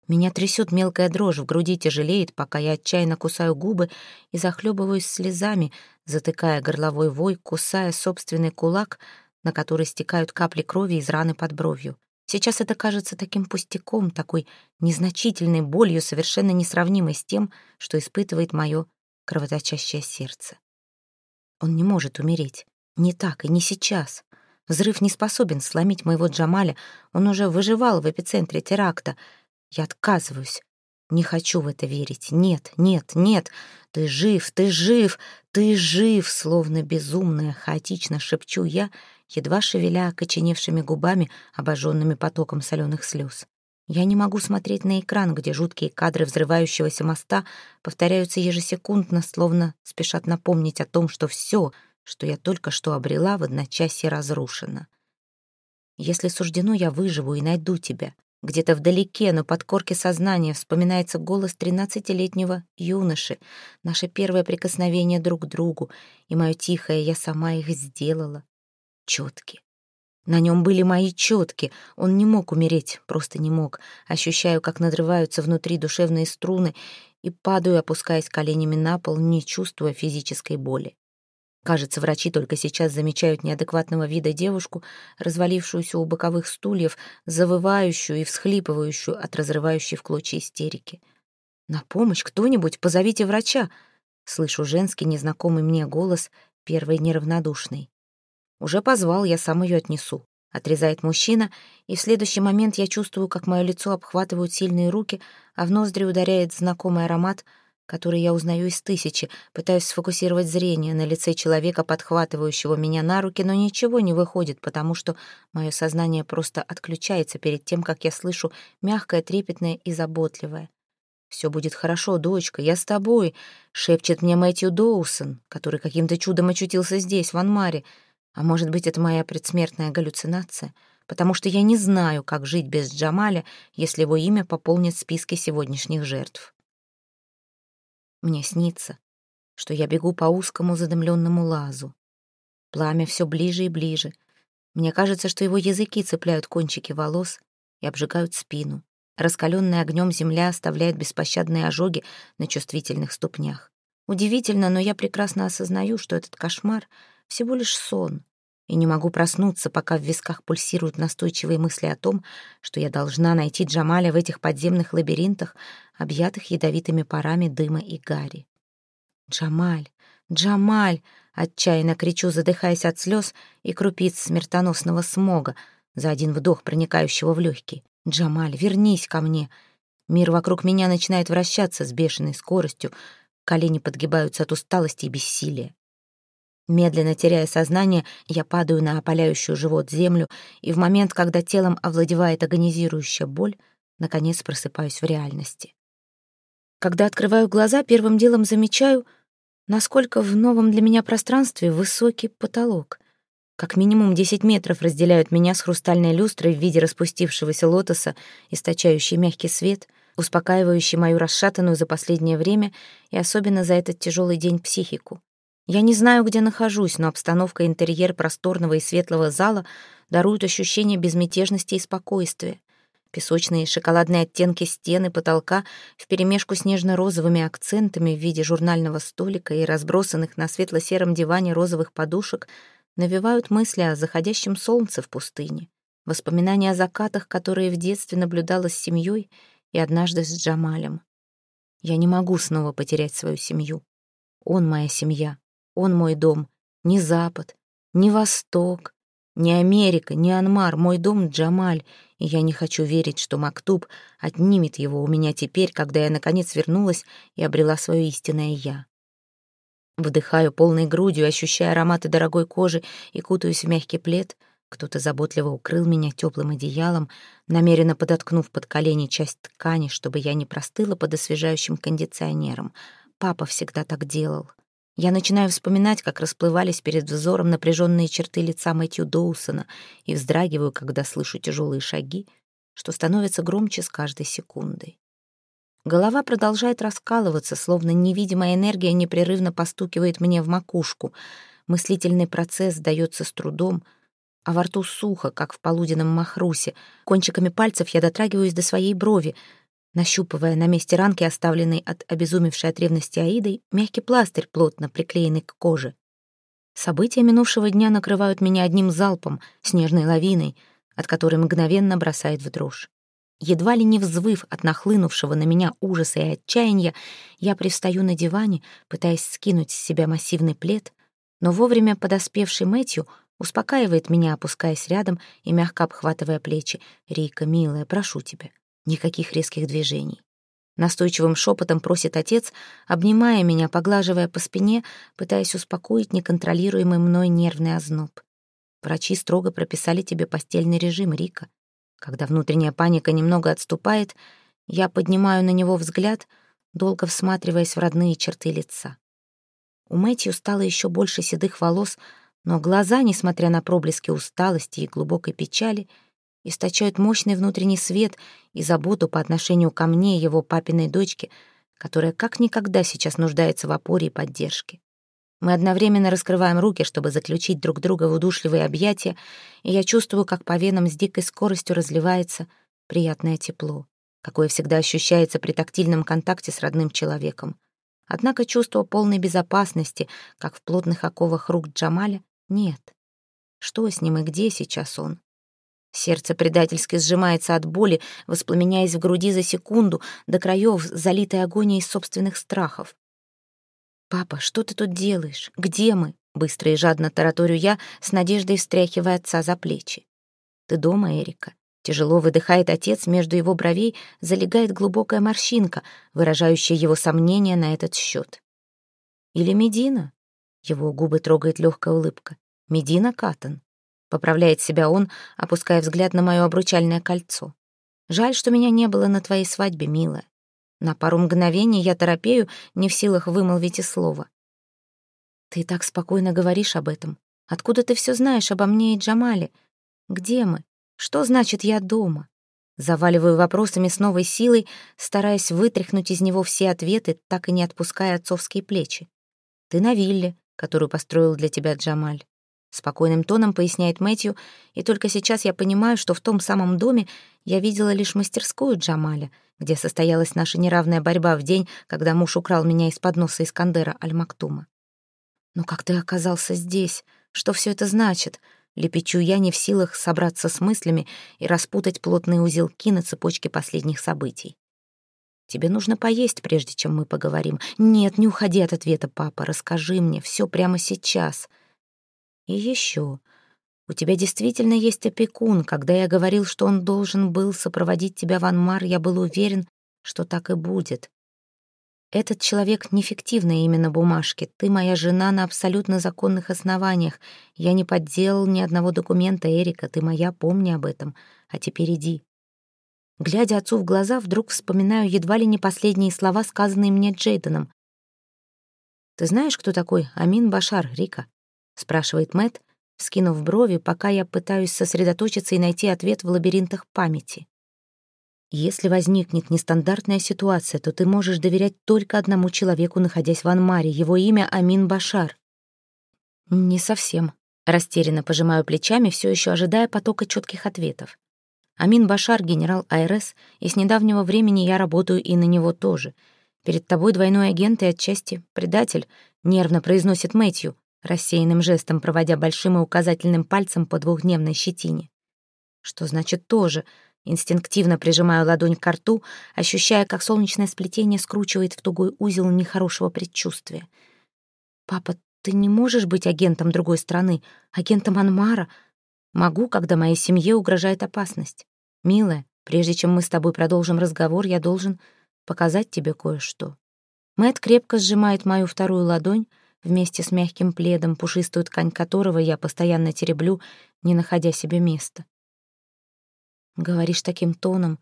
меня трясет мелкая дрожь, в груди тяжелеет, пока я отчаянно кусаю губы и захлебываюсь слезами, затыкая горловой вой, кусая собственный кулак, на который стекают капли крови из раны под бровью. Сейчас это кажется таким пустяком, такой незначительной болью, совершенно несравнимой с тем, что испытывает мое кровоточащее сердце. Он не может умереть. Не так и не сейчас. Взрыв не способен сломить моего Джамаля. Он уже выживал в эпицентре теракта — я отказываюсь. Не хочу в это верить. Нет, нет, нет. Ты жив, ты жив, ты жив, словно безумная, хаотично шепчу я, едва шевеля окоченевшими губами, обожженными потоком соленых слез. Я не могу смотреть на экран, где жуткие кадры взрывающегося моста повторяются ежесекундно, словно спешат напомнить о том, что все, что я только что обрела, в одночасье разрушено. Если суждено, я выживу и найду тебя. Где-то вдалеке, на подкорке сознания, вспоминается голос тринадцатилетнего юноши, наше первое прикосновение друг к другу, и мое тихое «я сама их сделала». Четки. На нем были мои четки. Он не мог умереть, просто не мог. Ощущаю, как надрываются внутри душевные струны, и падаю, опускаясь коленями на пол, не чувствуя физической боли. Кажется, врачи только сейчас замечают неадекватного вида девушку, развалившуюся у боковых стульев, завывающую и всхлипывающую от разрывающей в клочья истерики. «На помощь кто-нибудь, позовите врача!» Слышу женский незнакомый мне голос, первый неравнодушный. «Уже позвал, я сам ее отнесу», — отрезает мужчина, и в следующий момент я чувствую, как мое лицо обхватывают сильные руки, а в ноздри ударяет знакомый аромат, который я узнаю из тысячи, пытаюсь сфокусировать зрение на лице человека, подхватывающего меня на руки, но ничего не выходит, потому что мое сознание просто отключается перед тем, как я слышу мягкое, трепетное и заботливое. «Все будет хорошо, дочка, я с тобой», — шепчет мне Мэтью Доусон, который каким-то чудом очутился здесь, в Анмаре. А может быть, это моя предсмертная галлюцинация, потому что я не знаю, как жить без Джамаля, если его имя пополнит списки сегодняшних жертв. Мне снится, что я бегу по узкому задымленному лазу. Пламя все ближе и ближе. Мне кажется, что его языки цепляют кончики волос и обжигают спину. Раскаленная огнем земля оставляет беспощадные ожоги на чувствительных ступнях. Удивительно, но я прекрасно осознаю, что этот кошмар — всего лишь сон, и не могу проснуться, пока в висках пульсируют настойчивые мысли о том, что я должна найти Джамаля в этих подземных лабиринтах, объятых ядовитыми парами дыма и гари. «Джамаль! Джамаль!» — отчаянно кричу, задыхаясь от слез и крупиц смертоносного смога, за один вдох проникающего в легкие. «Джамаль, вернись ко мне!» Мир вокруг меня начинает вращаться с бешеной скоростью, колени подгибаются от усталости и бессилия. Медленно теряя сознание, я падаю на опаляющую живот землю, и в момент, когда телом овладевает агонизирующая боль, наконец просыпаюсь в реальности. Когда открываю глаза, первым делом замечаю, насколько в новом для меня пространстве высокий потолок. Как минимум 10 метров разделяют меня с хрустальной люстрой в виде распустившегося лотоса, источающий мягкий свет, успокаивающий мою расшатанную за последнее время и особенно за этот тяжелый день психику. Я не знаю, где нахожусь, но обстановка интерьер просторного и светлого зала даруют ощущение безмятежности и спокойствия. Песочные и шоколадные оттенки стены, потолка вперемешку с нежно-розовыми акцентами в виде журнального столика и разбросанных на светло-сером диване розовых подушек — навевают мысли о заходящем солнце в пустыне, воспоминания о закатах, которые в детстве наблюдала с семьей и однажды с Джамалем. Я не могу снова потерять свою семью. Он моя семья, он мой дом, не Запад, не Восток, не Америка, не Анмар, мой дом Джамаль, и я не хочу верить, что Мактуб отнимет его у меня теперь, когда я наконец вернулась и обрела свое истинное «я». Вдыхаю полной грудью, ощущая ароматы дорогой кожи и кутаюсь в мягкий плед. Кто-то заботливо укрыл меня теплым одеялом, намеренно подоткнув под колени часть ткани, чтобы я не простыла под освежающим кондиционером. Папа всегда так делал. Я начинаю вспоминать, как расплывались перед взором напряженные черты лица Мэтью Доусона и вздрагиваю, когда слышу тяжелые шаги, что становится громче с каждой секундой. Голова продолжает раскалываться, словно невидимая энергия непрерывно постукивает мне в макушку. Мыслительный процесс дается с трудом, а во рту сухо, как в полуденном махрусе. Кончиками пальцев я дотрагиваюсь до своей брови, нащупывая на месте ранки, оставленной от обезумевшей от ревности Аидой, мягкий пластырь, плотно приклеенный к коже. События минувшего дня накрывают меня одним залпом, снежной лавиной, от которой мгновенно бросает в дрожь. Едва ли не взвыв от нахлынувшего на меня ужаса и отчаяния, я пристаю на диване, пытаясь скинуть с себя массивный плед, но вовремя подоспевший Мэтью успокаивает меня, опускаясь рядом и мягко обхватывая плечи. «Рика, милая, прошу тебя, никаких резких движений». Настойчивым шепотом просит отец, обнимая меня, поглаживая по спине, пытаясь успокоить неконтролируемый мной нервный озноб. Врачи строго прописали тебе постельный режим, Рика. Когда внутренняя паника немного отступает, я поднимаю на него взгляд, долго всматриваясь в родные черты лица. У Мэтью стало еще больше седых волос, но глаза, несмотря на проблески усталости и глубокой печали, источают мощный внутренний свет и заботу по отношению ко мне, его папиной дочке, которая как никогда сейчас нуждается в опоре и поддержке. Мы одновременно раскрываем руки, чтобы заключить друг друга в удушливые объятия, и я чувствую, как по венам с дикой скоростью разливается приятное тепло, какое всегда ощущается при тактильном контакте с родным человеком. Однако чувства полной безопасности, как в плотных оковах рук Джамаля, нет. Что с ним и где сейчас он? Сердце предательски сжимается от боли, воспламеняясь в груди за секунду, до краев, залитой агонией собственных страхов. «Папа, что ты тут делаешь? Где мы?» Быстро и жадно тараторю я, с надеждой встряхивая отца за плечи. «Ты дома, Эрика. Тяжело выдыхает отец, между его бровей залегает глубокая морщинка, выражающая его сомнения на этот счет. Или Медина? Его губы трогает легкая улыбка. Медина Катон. Поправляет себя он, опуская взгляд на мое обручальное кольцо. Жаль, что меня не было на твоей свадьбе, милая. На пару мгновений я торопею, не в силах вымолвить и слова. Ты так спокойно говоришь об этом. Откуда ты все знаешь обо мне и Джамале? Где мы? Что значит «я дома»? Заваливаю вопросами с новой силой, стараясь вытряхнуть из него все ответы, так и не отпуская отцовские плечи. Ты на вилле, которую построил для тебя Джамаль. Спокойным тоном поясняет Мэтью, и только сейчас я понимаю, что в том самом доме я видела лишь мастерскую Джамаля, где состоялась наша неравная борьба в день, когда муж украл меня из-под носа Искандера Аль-Мактума. «Но как ты оказался здесь? Что все это значит?» Лепечу я не в силах собраться с мыслями и распутать плотные узелки на цепочке последних событий. Тебе нужно поесть, прежде чем мы поговорим. Нет, не уходи от ответа, папа. Расскажи мне все прямо сейчас. И еще. У тебя действительно есть опекун. Когда я говорил, что он должен был сопроводить тебя в Анмар, я был уверен, что так и будет. Этот человек не фиктивное имя на бумажке. Ты моя жена на абсолютно законных основаниях. Я не подделал ни одного документа, Эрика. Ты моя, помни об этом. А теперь иди. Глядя отцу в глаза, вдруг вспоминаю едва ли не последние слова, сказанные мне Джейденом. «Ты знаешь, кто такой Амин Башар, Рика?» — спрашивает Мэт, скинув брови, пока я пытаюсь сосредоточиться и найти ответ в лабиринтах памяти. Если возникнет нестандартная ситуация, то ты можешь доверять только одному человеку, находясь в Анмаре. Его имя Амин Башар. Не совсем. Растерянно пожимаю плечами, все еще ожидая потока четких ответов. Амин Башар — генерал АРС, и с недавнего времени я работаю и на него тоже. Перед тобой двойной агент и отчасти предатель, нервно произносит Мэтью, рассеянным жестом проводя большим и указательным пальцем по двухдневной щетине. Что значит «тоже»? Инстинктивно прижимаю ладонь к рту, ощущая, как солнечное сплетение скручивает в тугой узел нехорошего предчувствия. «Папа, ты не можешь быть агентом другой страны, агентом Анмара. Могу, когда моей семье угрожает опасность. Милая, прежде чем мы с тобой продолжим разговор, я должен показать тебе кое-что». Мэт крепко сжимает мою вторую ладонь вместе с мягким пледом, пушистую ткань которого я постоянно тереблю, не находя себе места. Говоришь таким тоном.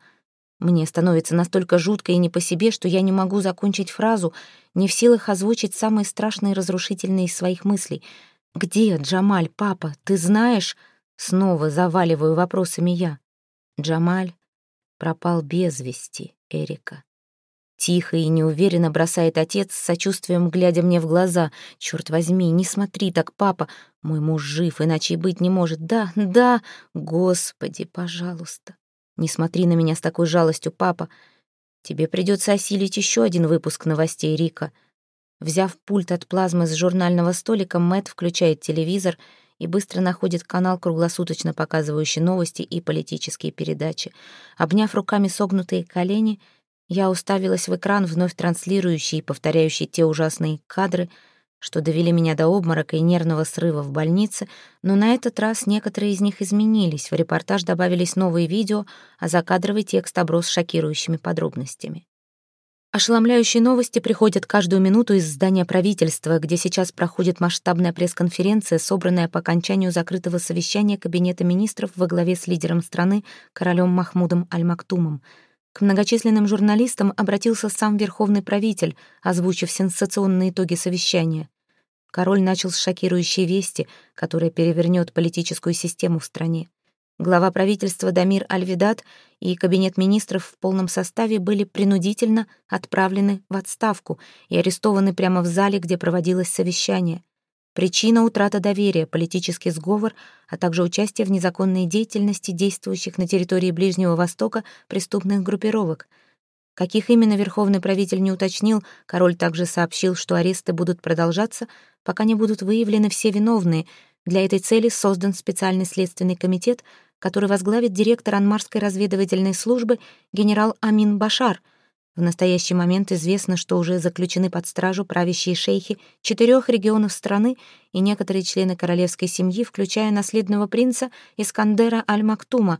Мне становится настолько жутко и не по себе, что я не могу закончить фразу, не в силах озвучить самые страшные и разрушительные из своих мыслей. «Где Джамаль, папа? Ты знаешь?» Снова заваливаю вопросами я. Джамаль пропал без вести, Эрика. Тихо и неуверенно бросает отец, с сочувствием глядя мне в глаза. «Черт возьми, не смотри так, папа. Мой муж жив, иначе и быть не может. Да, да, Господи, пожалуйста. Не смотри на меня с такой жалостью, папа. Тебе придется осилить еще один выпуск новостей Рика». Взяв пульт от плазмы с журнального столика, Мэт включает телевизор и быстро находит канал, круглосуточно показывающий новости и политические передачи. Обняв руками согнутые колени — я уставилась в экран, вновь транслирующий и повторяющий те ужасные кадры, что довели меня до обморока и нервного срыва в больнице, но на этот раз некоторые из них изменились. В репортаж добавились новые видео, а закадровый текст оброс шокирующими подробностями. Ошеломляющие новости приходят каждую минуту из здания правительства, где сейчас проходит масштабная пресс-конференция, собранная по окончанию закрытого совещания Кабинета министров во главе с лидером страны, королем Махмудом Аль-Мактумом — к многочисленным журналистам обратился сам верховный правитель, озвучив сенсационные итоги совещания. Король начал с шокирующей вести, которая перевернет политическую систему в стране. Глава правительства Дамир Альвидат и кабинет министров в полном составе были принудительно отправлены в отставку и арестованы прямо в зале, где проводилось совещание. Причина — утрата доверия, политический сговор, а также участие в незаконной деятельности действующих на территории Ближнего Востока преступных группировок. Каких именно верховный правитель не уточнил, король также сообщил, что аресты будут продолжаться, пока не будут выявлены все виновные. Для этой цели создан специальный следственный комитет, который возглавит директор Анмарской разведывательной службы генерал Амин Башар — в настоящий момент известно, что уже заключены под стражу правящие шейхи четырех регионов страны и некоторые члены королевской семьи, включая наследного принца Искандера Аль-Мактума.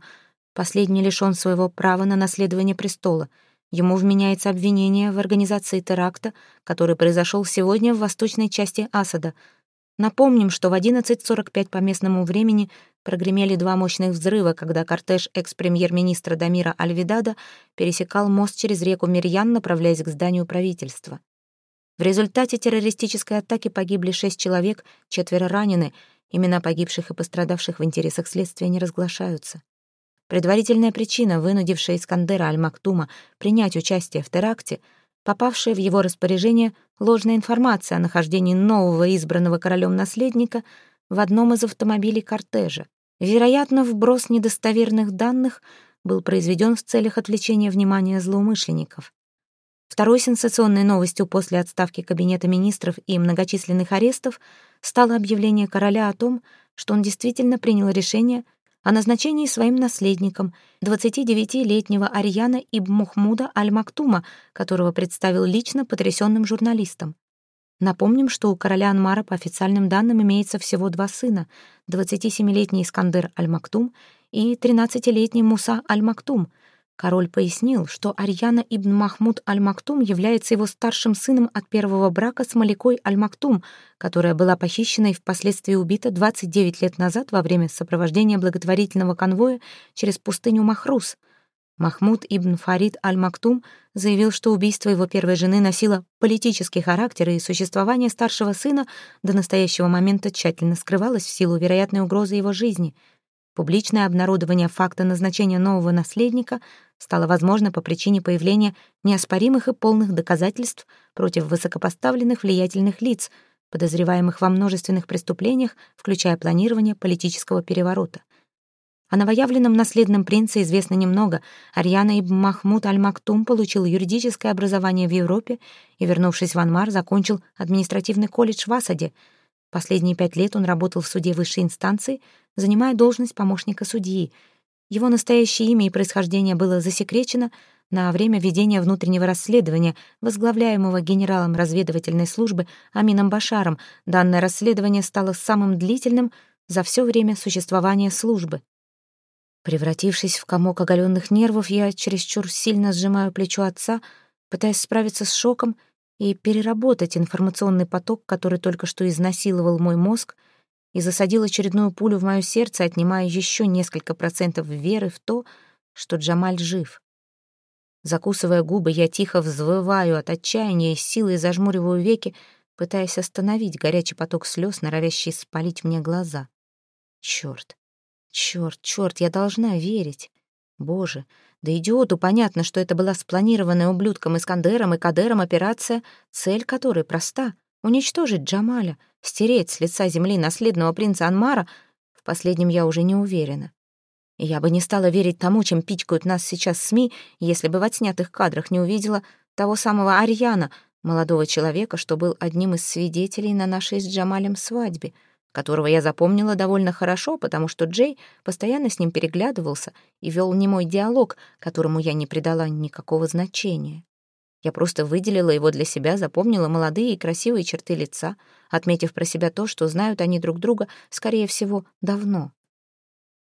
Последний лишён своего права на наследование престола. Ему вменяется обвинение в организации теракта, который произошел сегодня в восточной части Асада. Напомним, что в 11.45 по местному времени прогремели два мощных взрыва, когда кортеж экс-премьер-министра Дамира Альвидада пересекал мост через реку Мирьян, направляясь к зданию правительства. В результате террористической атаки погибли шесть человек, четверо ранены. Имена погибших и пострадавших в интересах следствия не разглашаются. Предварительная причина, вынудившая Искандера Аль-Мактума принять участие в теракте, попавшая в его распоряжение ложная информация о нахождении нового избранного королем наследника в одном из автомобилей кортежа. Вероятно, вброс недостоверных данных был произведен в целях отвлечения внимания злоумышленников. Второй сенсационной новостью после отставки Кабинета министров и многочисленных арестов стало объявление короля о том, что он действительно принял решение о назначении своим наследником 29-летнего Арьяна Ибн Мухмуда Аль-Мактума, которого представил лично потрясенным журналистам. Напомним, что у короля Анмара по официальным данным имеется всего два сына — 27-летний Искандер Аль-Мактум и 13-летний Муса Аль-Мактум — Король пояснил, что Арьяна ибн Махмуд Аль-Мактум является его старшим сыном от первого брака с Маликой Аль-Мактум, которая была похищена и впоследствии убита 29 лет назад во время сопровождения благотворительного конвоя через пустыню Махрус. Махмуд ибн Фарид Аль-Мактум заявил, что убийство его первой жены носило политический характер, и существование старшего сына до настоящего момента тщательно скрывалось в силу вероятной угрозы его жизни — Публичное обнародование факта назначения нового наследника стало возможно по причине появления неоспоримых и полных доказательств против высокопоставленных влиятельных лиц, подозреваемых во множественных преступлениях, включая планирование политического переворота. О новоявленном наследном принце известно немного. Арьяна ибн Махмуд аль-Мактум получил юридическое образование в Европе и, вернувшись в Анмар, закончил административный колледж в Асаде — Последние пять лет он работал в суде высшей инстанции, занимая должность помощника судьи. Его настоящее имя и происхождение было засекречено на время ведения внутреннего расследования, возглавляемого генералом разведывательной службы Амином Башаром. Данное расследование стало самым длительным за все время существования службы. Превратившись в комок оголенных нервов, я чересчур сильно сжимаю плечо отца, пытаясь справиться с шоком и переработать информационный поток, который только что изнасиловал мой мозг и засадил очередную пулю в мое сердце, отнимая еще несколько процентов веры в то, что Джамаль жив. Закусывая губы, я тихо взвываю от отчаяния и силой зажмуриваю веки, пытаясь остановить горячий поток слез, норовящий спалить мне глаза. Черт, черт, черт, я должна верить. Боже, да идиоту понятно, что это была спланированная ублюдком Искандером и Кадером операция, цель которой проста — уничтожить Джамаля, стереть с лица земли наследного принца Анмара. В последнем я уже не уверена. Я бы не стала верить тому, чем пичкают нас сейчас СМИ, если бы в отснятых кадрах не увидела того самого Арьяна, молодого человека, что был одним из свидетелей на нашей с Джамалем свадьбе — которого я запомнила довольно хорошо, потому что Джей постоянно с ним переглядывался и вел немой диалог, которому я не придала никакого значения. Я просто выделила его для себя, запомнила молодые и красивые черты лица, отметив про себя то, что знают они друг друга, скорее всего, давно.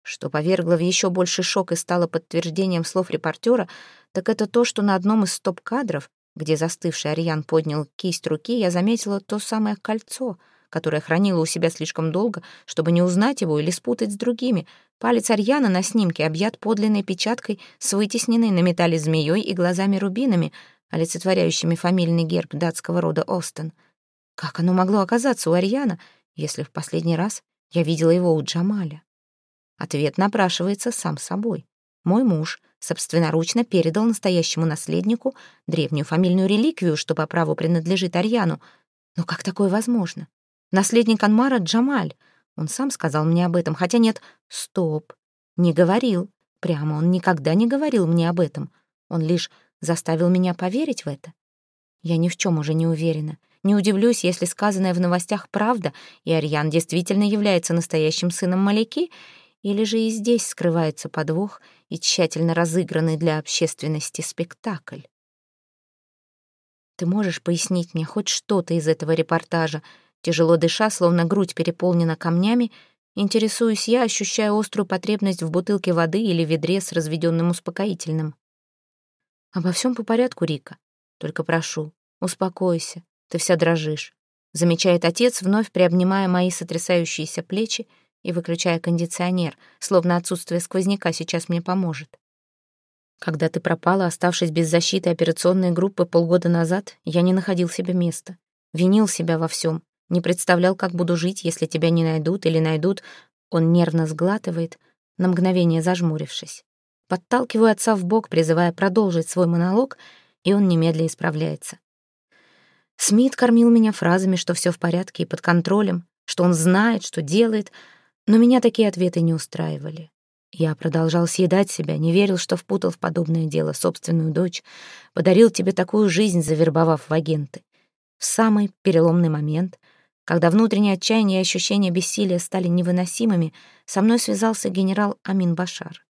Что повергло в еще больший шок и стало подтверждением слов репортера, так это то, что на одном из стоп-кадров, где застывший Ариан поднял кисть руки, я заметила то самое кольцо — которое хранила у себя слишком долго, чтобы не узнать его или спутать с другими. Палец Арьяна на снимке объят подлинной печаткой с вытесненной на металле змеей и глазами-рубинами, олицетворяющими фамильный герб датского рода Остен. Как оно могло оказаться у Арьяна, если в последний раз я видела его у Джамаля? Ответ напрашивается сам собой. Мой муж собственноручно передал настоящему наследнику древнюю фамильную реликвию, что по праву принадлежит Арьяну. Но как такое возможно? Наследник Анмара — Джамаль. Он сам сказал мне об этом, хотя нет, стоп, не говорил. Прямо он никогда не говорил мне об этом. Он лишь заставил меня поверить в это. Я ни в чем уже не уверена. Не удивлюсь, если сказанное в новостях правда, и Арьян действительно является настоящим сыном Маляки, или же и здесь скрывается подвох и тщательно разыгранный для общественности спектакль. Ты можешь пояснить мне хоть что-то из этого репортажа? Тяжело дыша, словно грудь переполнена камнями, Интересуюсь я, ощущая острую потребность в бутылке воды или ведре с разведенным успокоительным. Обо всем по порядку, Рика. Только прошу, успокойся, ты вся дрожишь. Замечает отец, вновь приобнимая мои сотрясающиеся плечи и выключая кондиционер, словно отсутствие сквозняка сейчас мне поможет. Когда ты пропала, оставшись без защиты операционной группы полгода назад, я не находил себе места. Винил себя во всем, не представлял, как буду жить, если тебя не найдут или найдут. Он нервно сглатывает, на мгновение зажмурившись. Подталкиваю отца в бок, призывая продолжить свой монолог, и он немедля исправляется. Смит кормил меня фразами, что все в порядке и под контролем, что он знает, что делает, но меня такие ответы не устраивали. Я продолжал съедать себя, не верил, что впутал в подобное дело собственную дочь, подарил тебе такую жизнь, завербовав в агенты. В самый переломный момент, когда внутреннее отчаяние и ощущение бессилия стали невыносимыми, со мной связался генерал Амин Башар.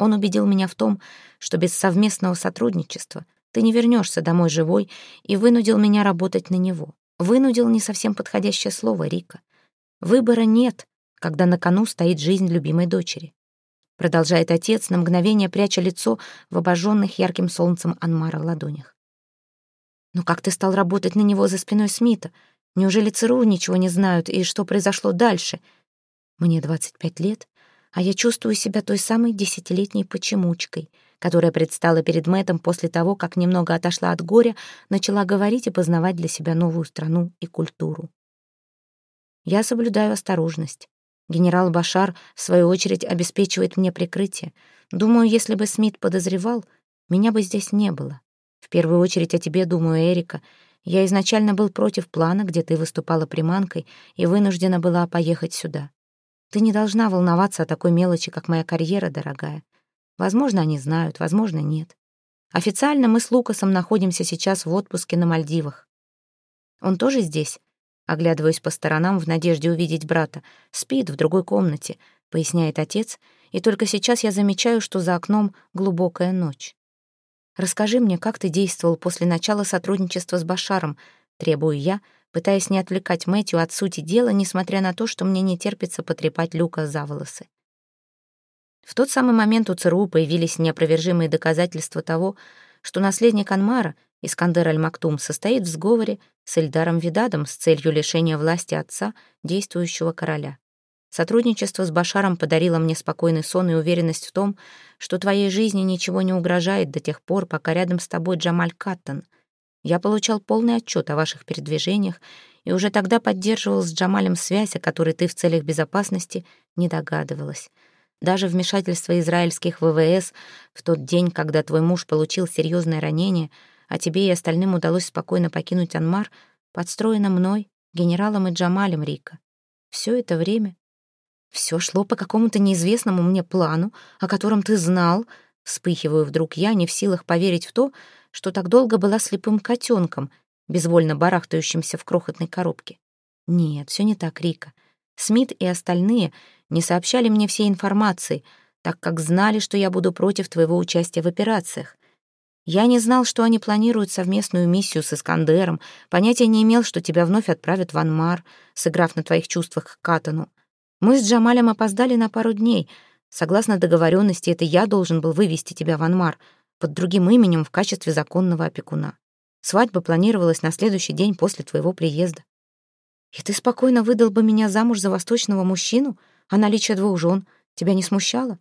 Он убедил меня в том, что без совместного сотрудничества ты не вернешься домой живой, и вынудил меня работать на него. Вынудил не совсем подходящее слово, Рика. Выбора нет, когда на кону стоит жизнь любимой дочери продолжает отец, на мгновение пряча лицо в обожженных ярким солнцем Анмара ладонях. «Ну как ты стал работать на него за спиной Смита? Неужели ЦРУ ничего не знают, и что произошло дальше? Мне 25 лет, а я чувствую себя той самой десятилетней почемучкой, которая предстала перед Мэттом после того, как немного отошла от горя, начала говорить и познавать для себя новую страну и культуру. Я соблюдаю осторожность. Генерал Башар, в свою очередь, обеспечивает мне прикрытие. Думаю, если бы Смит подозревал, меня бы здесь не было. В первую очередь о тебе думаю, Эрика. Я изначально был против плана, где ты выступала приманкой, и вынуждена была поехать сюда. Ты не должна волноваться о такой мелочи, как моя карьера, дорогая. Возможно, они знают, возможно, нет. Официально мы с Лукасом находимся сейчас в отпуске на Мальдивах. Он тоже здесь? Оглядываюсь по сторонам в надежде увидеть брата. «Спит в другой комнате», — поясняет отец, и только сейчас я замечаю, что за окном глубокая ночь. «Расскажи мне, как ты действовал после начала сотрудничества с Башаром?» — требую я, пытаясь не отвлекать Мэтью от сути дела, несмотря на то, что мне не терпится потрепать Люка за волосы. В тот самый момент у ЦРУ появились неопровержимые доказательства того, что наследник Анмара — Искандер Аль-Мактум состоит в сговоре с Эльдаром Видадом с целью лишения власти отца, действующего короля. Сотрудничество с Башаром подарило мне спокойный сон и уверенность в том, что твоей жизни ничего не угрожает до тех пор, пока рядом с тобой Джамаль Каттон. Я получал полный отчет о ваших передвижениях и уже тогда поддерживал с Джамалем связь, о которой ты в целях безопасности не догадывалась. Даже вмешательство израильских ВВС в тот день, когда твой муж получил серьезное ранение — а тебе и остальным удалось спокойно покинуть Анмар, подстроено мной, генералом и Джамалем Рика. Все это время все шло по какому-то неизвестному мне плану, о котором ты знал. Вспыхиваю вдруг я, не в силах поверить в то, что так долго была слепым котенком, безвольно барахтающимся в крохотной коробке. Нет, все не так, Рика. Смит и остальные не сообщали мне всей информации, так как знали, что я буду против твоего участия в операциях. Я не знал, что они планируют совместную миссию с Искандером, понятия не имел, что тебя вновь отправят в Анмар, сыграв на твоих чувствах к Катану. Мы с Джамалем опоздали на пару дней. Согласно договоренности, это я должен был вывести тебя в Анмар под другим именем в качестве законного опекуна. Свадьба планировалась на следующий день после твоего приезда. И ты спокойно выдал бы меня замуж за восточного мужчину, а наличие двух жен тебя не смущало?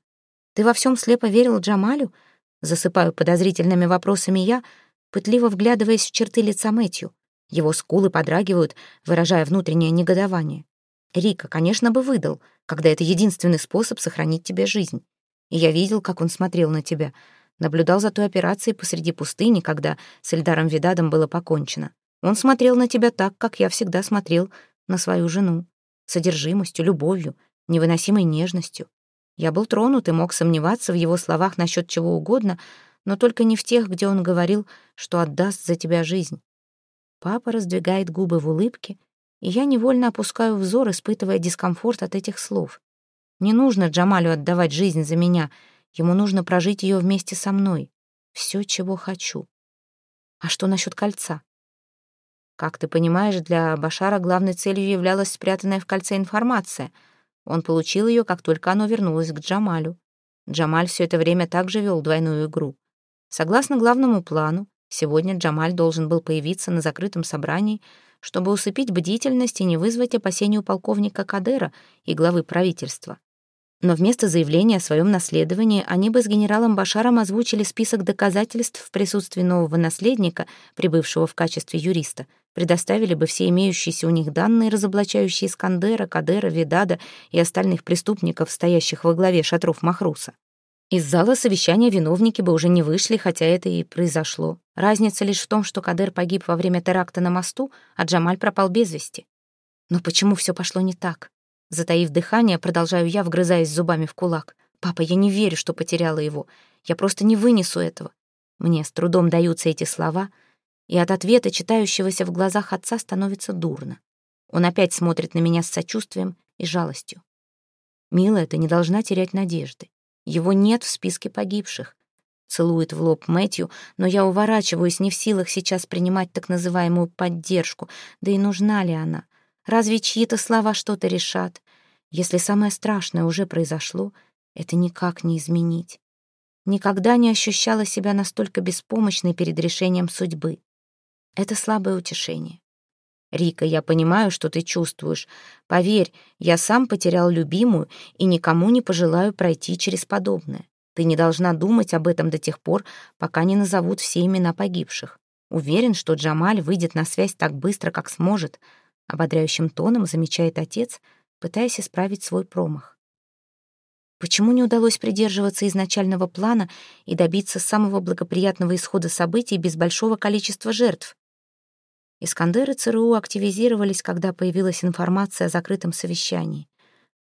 Ты во всем слепо верил Джамалю, Засыпаю подозрительными вопросами я, пытливо вглядываясь в черты лица Мэтью. Его скулы подрагивают, выражая внутреннее негодование. Рика, конечно, бы выдал, когда это единственный способ сохранить тебе жизнь. И я видел, как он смотрел на тебя, наблюдал за той операцией посреди пустыни, когда с Эльдаром Видадом было покончено. Он смотрел на тебя так, как я всегда смотрел на свою жену. Содержимостью, любовью, невыносимой нежностью. Я был тронут и мог сомневаться в его словах насчет чего угодно, но только не в тех, где он говорил, что отдаст за тебя жизнь. Папа раздвигает губы в улыбке, и я невольно опускаю взор, испытывая дискомфорт от этих слов. Не нужно Джамалю отдавать жизнь за меня, ему нужно прожить ее вместе со мной. Все, чего хочу. А что насчет кольца? Как ты понимаешь, для Башара главной целью являлась спрятанная в кольце информация — Он получил ее, как только оно вернулось к Джамалю. Джамаль все это время также вел двойную игру. Согласно главному плану, сегодня Джамаль должен был появиться на закрытом собрании, чтобы усыпить бдительность и не вызвать опасений у полковника Кадера и главы правительства. Но вместо заявления о своем наследовании они бы с генералом Башаром озвучили список доказательств в присутствии нового наследника, прибывшего в качестве юриста, предоставили бы все имеющиеся у них данные, разоблачающие Искандера, Кадера, Видада и остальных преступников, стоящих во главе шатров Махруса. Из зала совещания виновники бы уже не вышли, хотя это и произошло. Разница лишь в том, что Кадер погиб во время теракта на мосту, а Джамаль пропал без вести. Но почему все пошло не так? Затаив дыхание, продолжаю я, вгрызаясь зубами в кулак. «Папа, я не верю, что потеряла его. Я просто не вынесу этого». Мне с трудом даются эти слова, и от ответа, читающегося в глазах отца, становится дурно. Он опять смотрит на меня с сочувствием и жалостью. «Милая, ты не должна терять надежды. Его нет в списке погибших». Целует в лоб Мэтью, но я уворачиваюсь, не в силах сейчас принимать так называемую поддержку. Да и нужна ли она? Разве чьи-то слова что-то решат? Если самое страшное уже произошло, это никак не изменить. Никогда не ощущала себя настолько беспомощной перед решением судьбы. Это слабое утешение. «Рика, я понимаю, что ты чувствуешь. Поверь, я сам потерял любимую и никому не пожелаю пройти через подобное. Ты не должна думать об этом до тех пор, пока не назовут все имена погибших. Уверен, что Джамаль выйдет на связь так быстро, как сможет ободряющим тоном замечает отец, пытаясь исправить свой промах. Почему не удалось придерживаться изначального плана и добиться самого благоприятного исхода событий без большого количества жертв? Искандеры ЦРУ активизировались, когда появилась информация о закрытом совещании.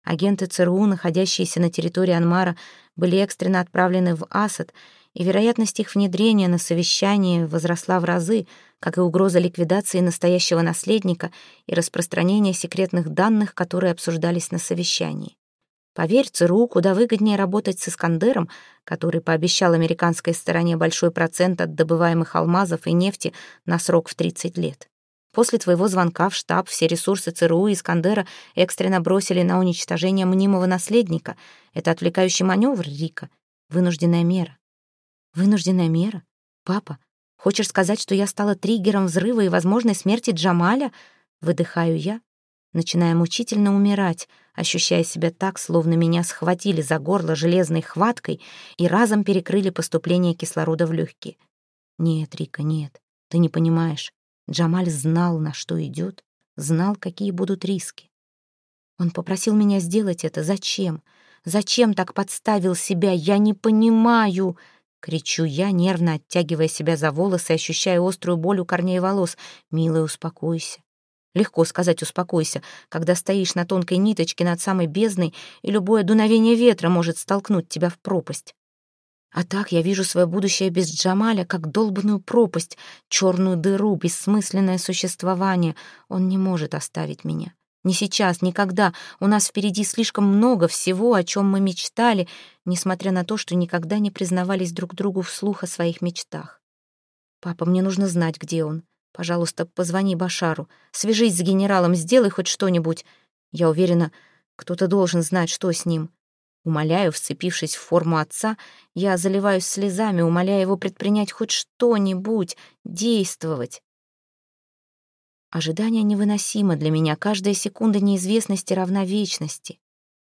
Агенты ЦРУ, находящиеся на территории Анмара, были экстренно отправлены в Асад, и вероятность их внедрения на совещании возросла в разы, как и угроза ликвидации настоящего наследника и распространения секретных данных, которые обсуждались на совещании. Поверь, ЦРУ куда выгоднее работать с Искандером, который пообещал американской стороне большой процент от добываемых алмазов и нефти на срок в 30 лет. После твоего звонка в штаб все ресурсы ЦРУ и Искандера экстренно бросили на уничтожение мнимого наследника. Это отвлекающий маневр, Рика. Вынужденная мера. Вынужденная мера? Папа, хочешь сказать, что я стала триггером взрыва и возможной смерти Джамаля? Выдыхаю я, начиная мучительно умирать, ощущая себя так, словно меня схватили за горло железной хваткой и разом перекрыли поступление кислорода в легкие. Нет, Рика, нет, ты не понимаешь. Джамаль знал, на что идет, знал, какие будут риски. Он попросил меня сделать это. Зачем? Зачем так подставил себя? Я не понимаю. Кричу я, нервно оттягивая себя за волосы, ощущая острую боль у корней волос. «Милая, успокойся». Легко сказать «успокойся», когда стоишь на тонкой ниточке над самой бездной, и любое дуновение ветра может столкнуть тебя в пропасть. А так я вижу свое будущее без Джамаля, как долбанную пропасть, черную дыру, бессмысленное существование. Он не может оставить меня. Не сейчас, никогда. У нас впереди слишком много всего, о чем мы мечтали, несмотря на то, что никогда не признавались друг другу вслух о своих мечтах. «Папа, мне нужно знать, где он. Пожалуйста, позвони Башару. Свяжись с генералом, сделай хоть что-нибудь. Я уверена, кто-то должен знать, что с ним». Умоляю, вцепившись в форму отца, я заливаюсь слезами, умоляя его предпринять хоть что-нибудь, действовать. Ожидание невыносимо для меня, каждая секунда неизвестности равна вечности.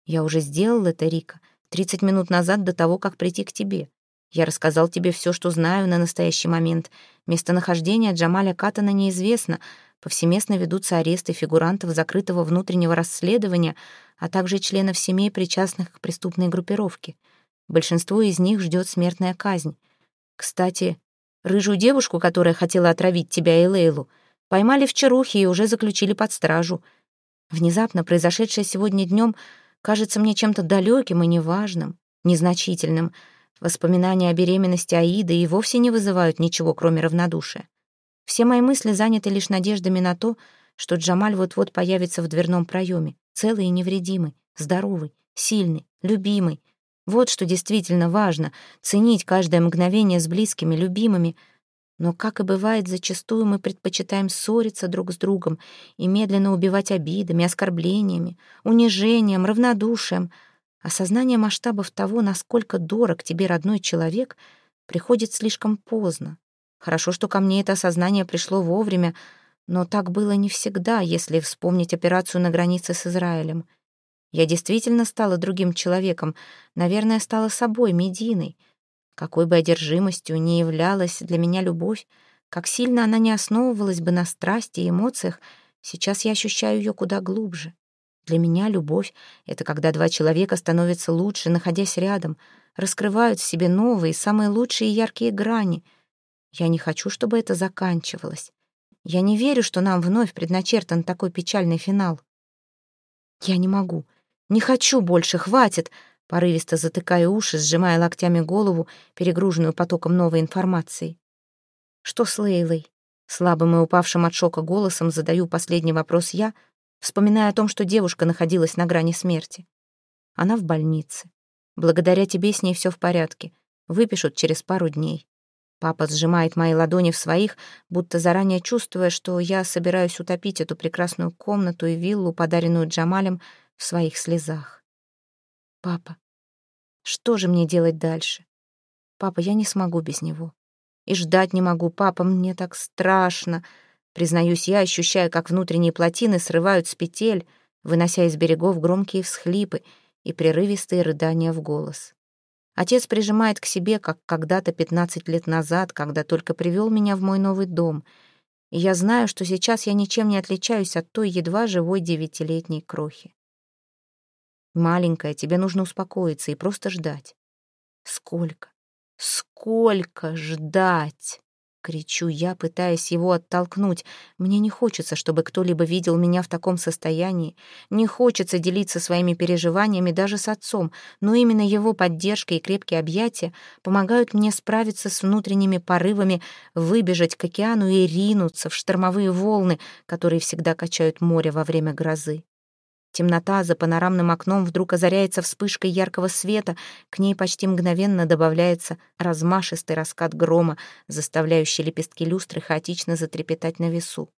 Я уже сделал это, Рика, 30 минут назад до того, как прийти к тебе. Я рассказал тебе все, что знаю на настоящий момент. Местонахождение Джамаля Катана неизвестно. Повсеместно ведутся аресты фигурантов закрытого внутреннего расследования, а также членов семей, причастных к преступной группировке. Большинство из них ждет смертная казнь. Кстати, рыжую девушку, которая хотела отравить тебя и Лейлу — Поймали в Чарухе и уже заключили под стражу. Внезапно произошедшее сегодня днем кажется мне чем-то далеким и неважным, незначительным. Воспоминания о беременности Аиды и вовсе не вызывают ничего, кроме равнодушия. Все мои мысли заняты лишь надеждами на то, что Джамаль вот-вот появится в дверном проеме, целый и невредимый, здоровый, сильный, любимый. Вот что действительно важно — ценить каждое мгновение с близкими, любимыми — Но, как и бывает, зачастую мы предпочитаем ссориться друг с другом и медленно убивать обидами, оскорблениями, унижением, равнодушием. Осознание масштабов того, насколько дорог тебе родной человек, приходит слишком поздно. Хорошо, что ко мне это осознание пришло вовремя, но так было не всегда, если вспомнить операцию на границе с Израилем. Я действительно стала другим человеком, наверное, стала собой, Мединой — какой бы одержимостью ни являлась для меня любовь, как сильно она не основывалась бы на страсти и эмоциях, сейчас я ощущаю ее куда глубже. Для меня любовь — это когда два человека становятся лучше, находясь рядом, раскрывают в себе новые, самые лучшие и яркие грани. Я не хочу, чтобы это заканчивалось. Я не верю, что нам вновь предначертан такой печальный финал. Я не могу, не хочу больше, хватит, порывисто затыкая уши, сжимая локтями голову, перегруженную потоком новой информации. «Что с Лейлой?» Слабым и упавшим от шока голосом задаю последний вопрос я, вспоминая о том, что девушка находилась на грани смерти. Она в больнице. Благодаря тебе с ней все в порядке. Выпишут через пару дней. Папа сжимает мои ладони в своих, будто заранее чувствуя, что я собираюсь утопить эту прекрасную комнату и виллу, подаренную Джамалем, в своих слезах. Папа, что же мне делать дальше? Папа, я не смогу без него. И ждать не могу, папа, мне так страшно. Признаюсь, я ощущаю, как внутренние плотины срывают с петель, вынося из берегов громкие всхлипы и прерывистые рыдания в голос. Отец прижимает к себе, как когда-то пятнадцать лет назад, когда только привел меня в мой новый дом. И я знаю, что сейчас я ничем не отличаюсь от той едва живой девятилетней крохи. Маленькая, тебе нужно успокоиться и просто ждать. Сколько? Сколько ждать? Кричу я, пытаясь его оттолкнуть. Мне не хочется, чтобы кто-либо видел меня в таком состоянии. Не хочется делиться своими переживаниями даже с отцом, но именно его поддержка и крепкие объятия помогают мне справиться с внутренними порывами, выбежать к океану и ринуться в штормовые волны, которые всегда качают море во время грозы. Темнота за панорамным окном вдруг озаряется вспышкой яркого света, к ней почти мгновенно добавляется размашистый раскат грома, заставляющий лепестки люстры хаотично затрепетать на весу.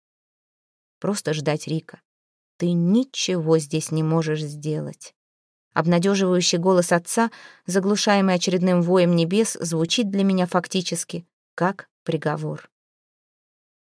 Просто ждать Рика. Ты ничего здесь не можешь сделать. Обнадеживающий голос отца, заглушаемый очередным воем небес, звучит для меня фактически как приговор.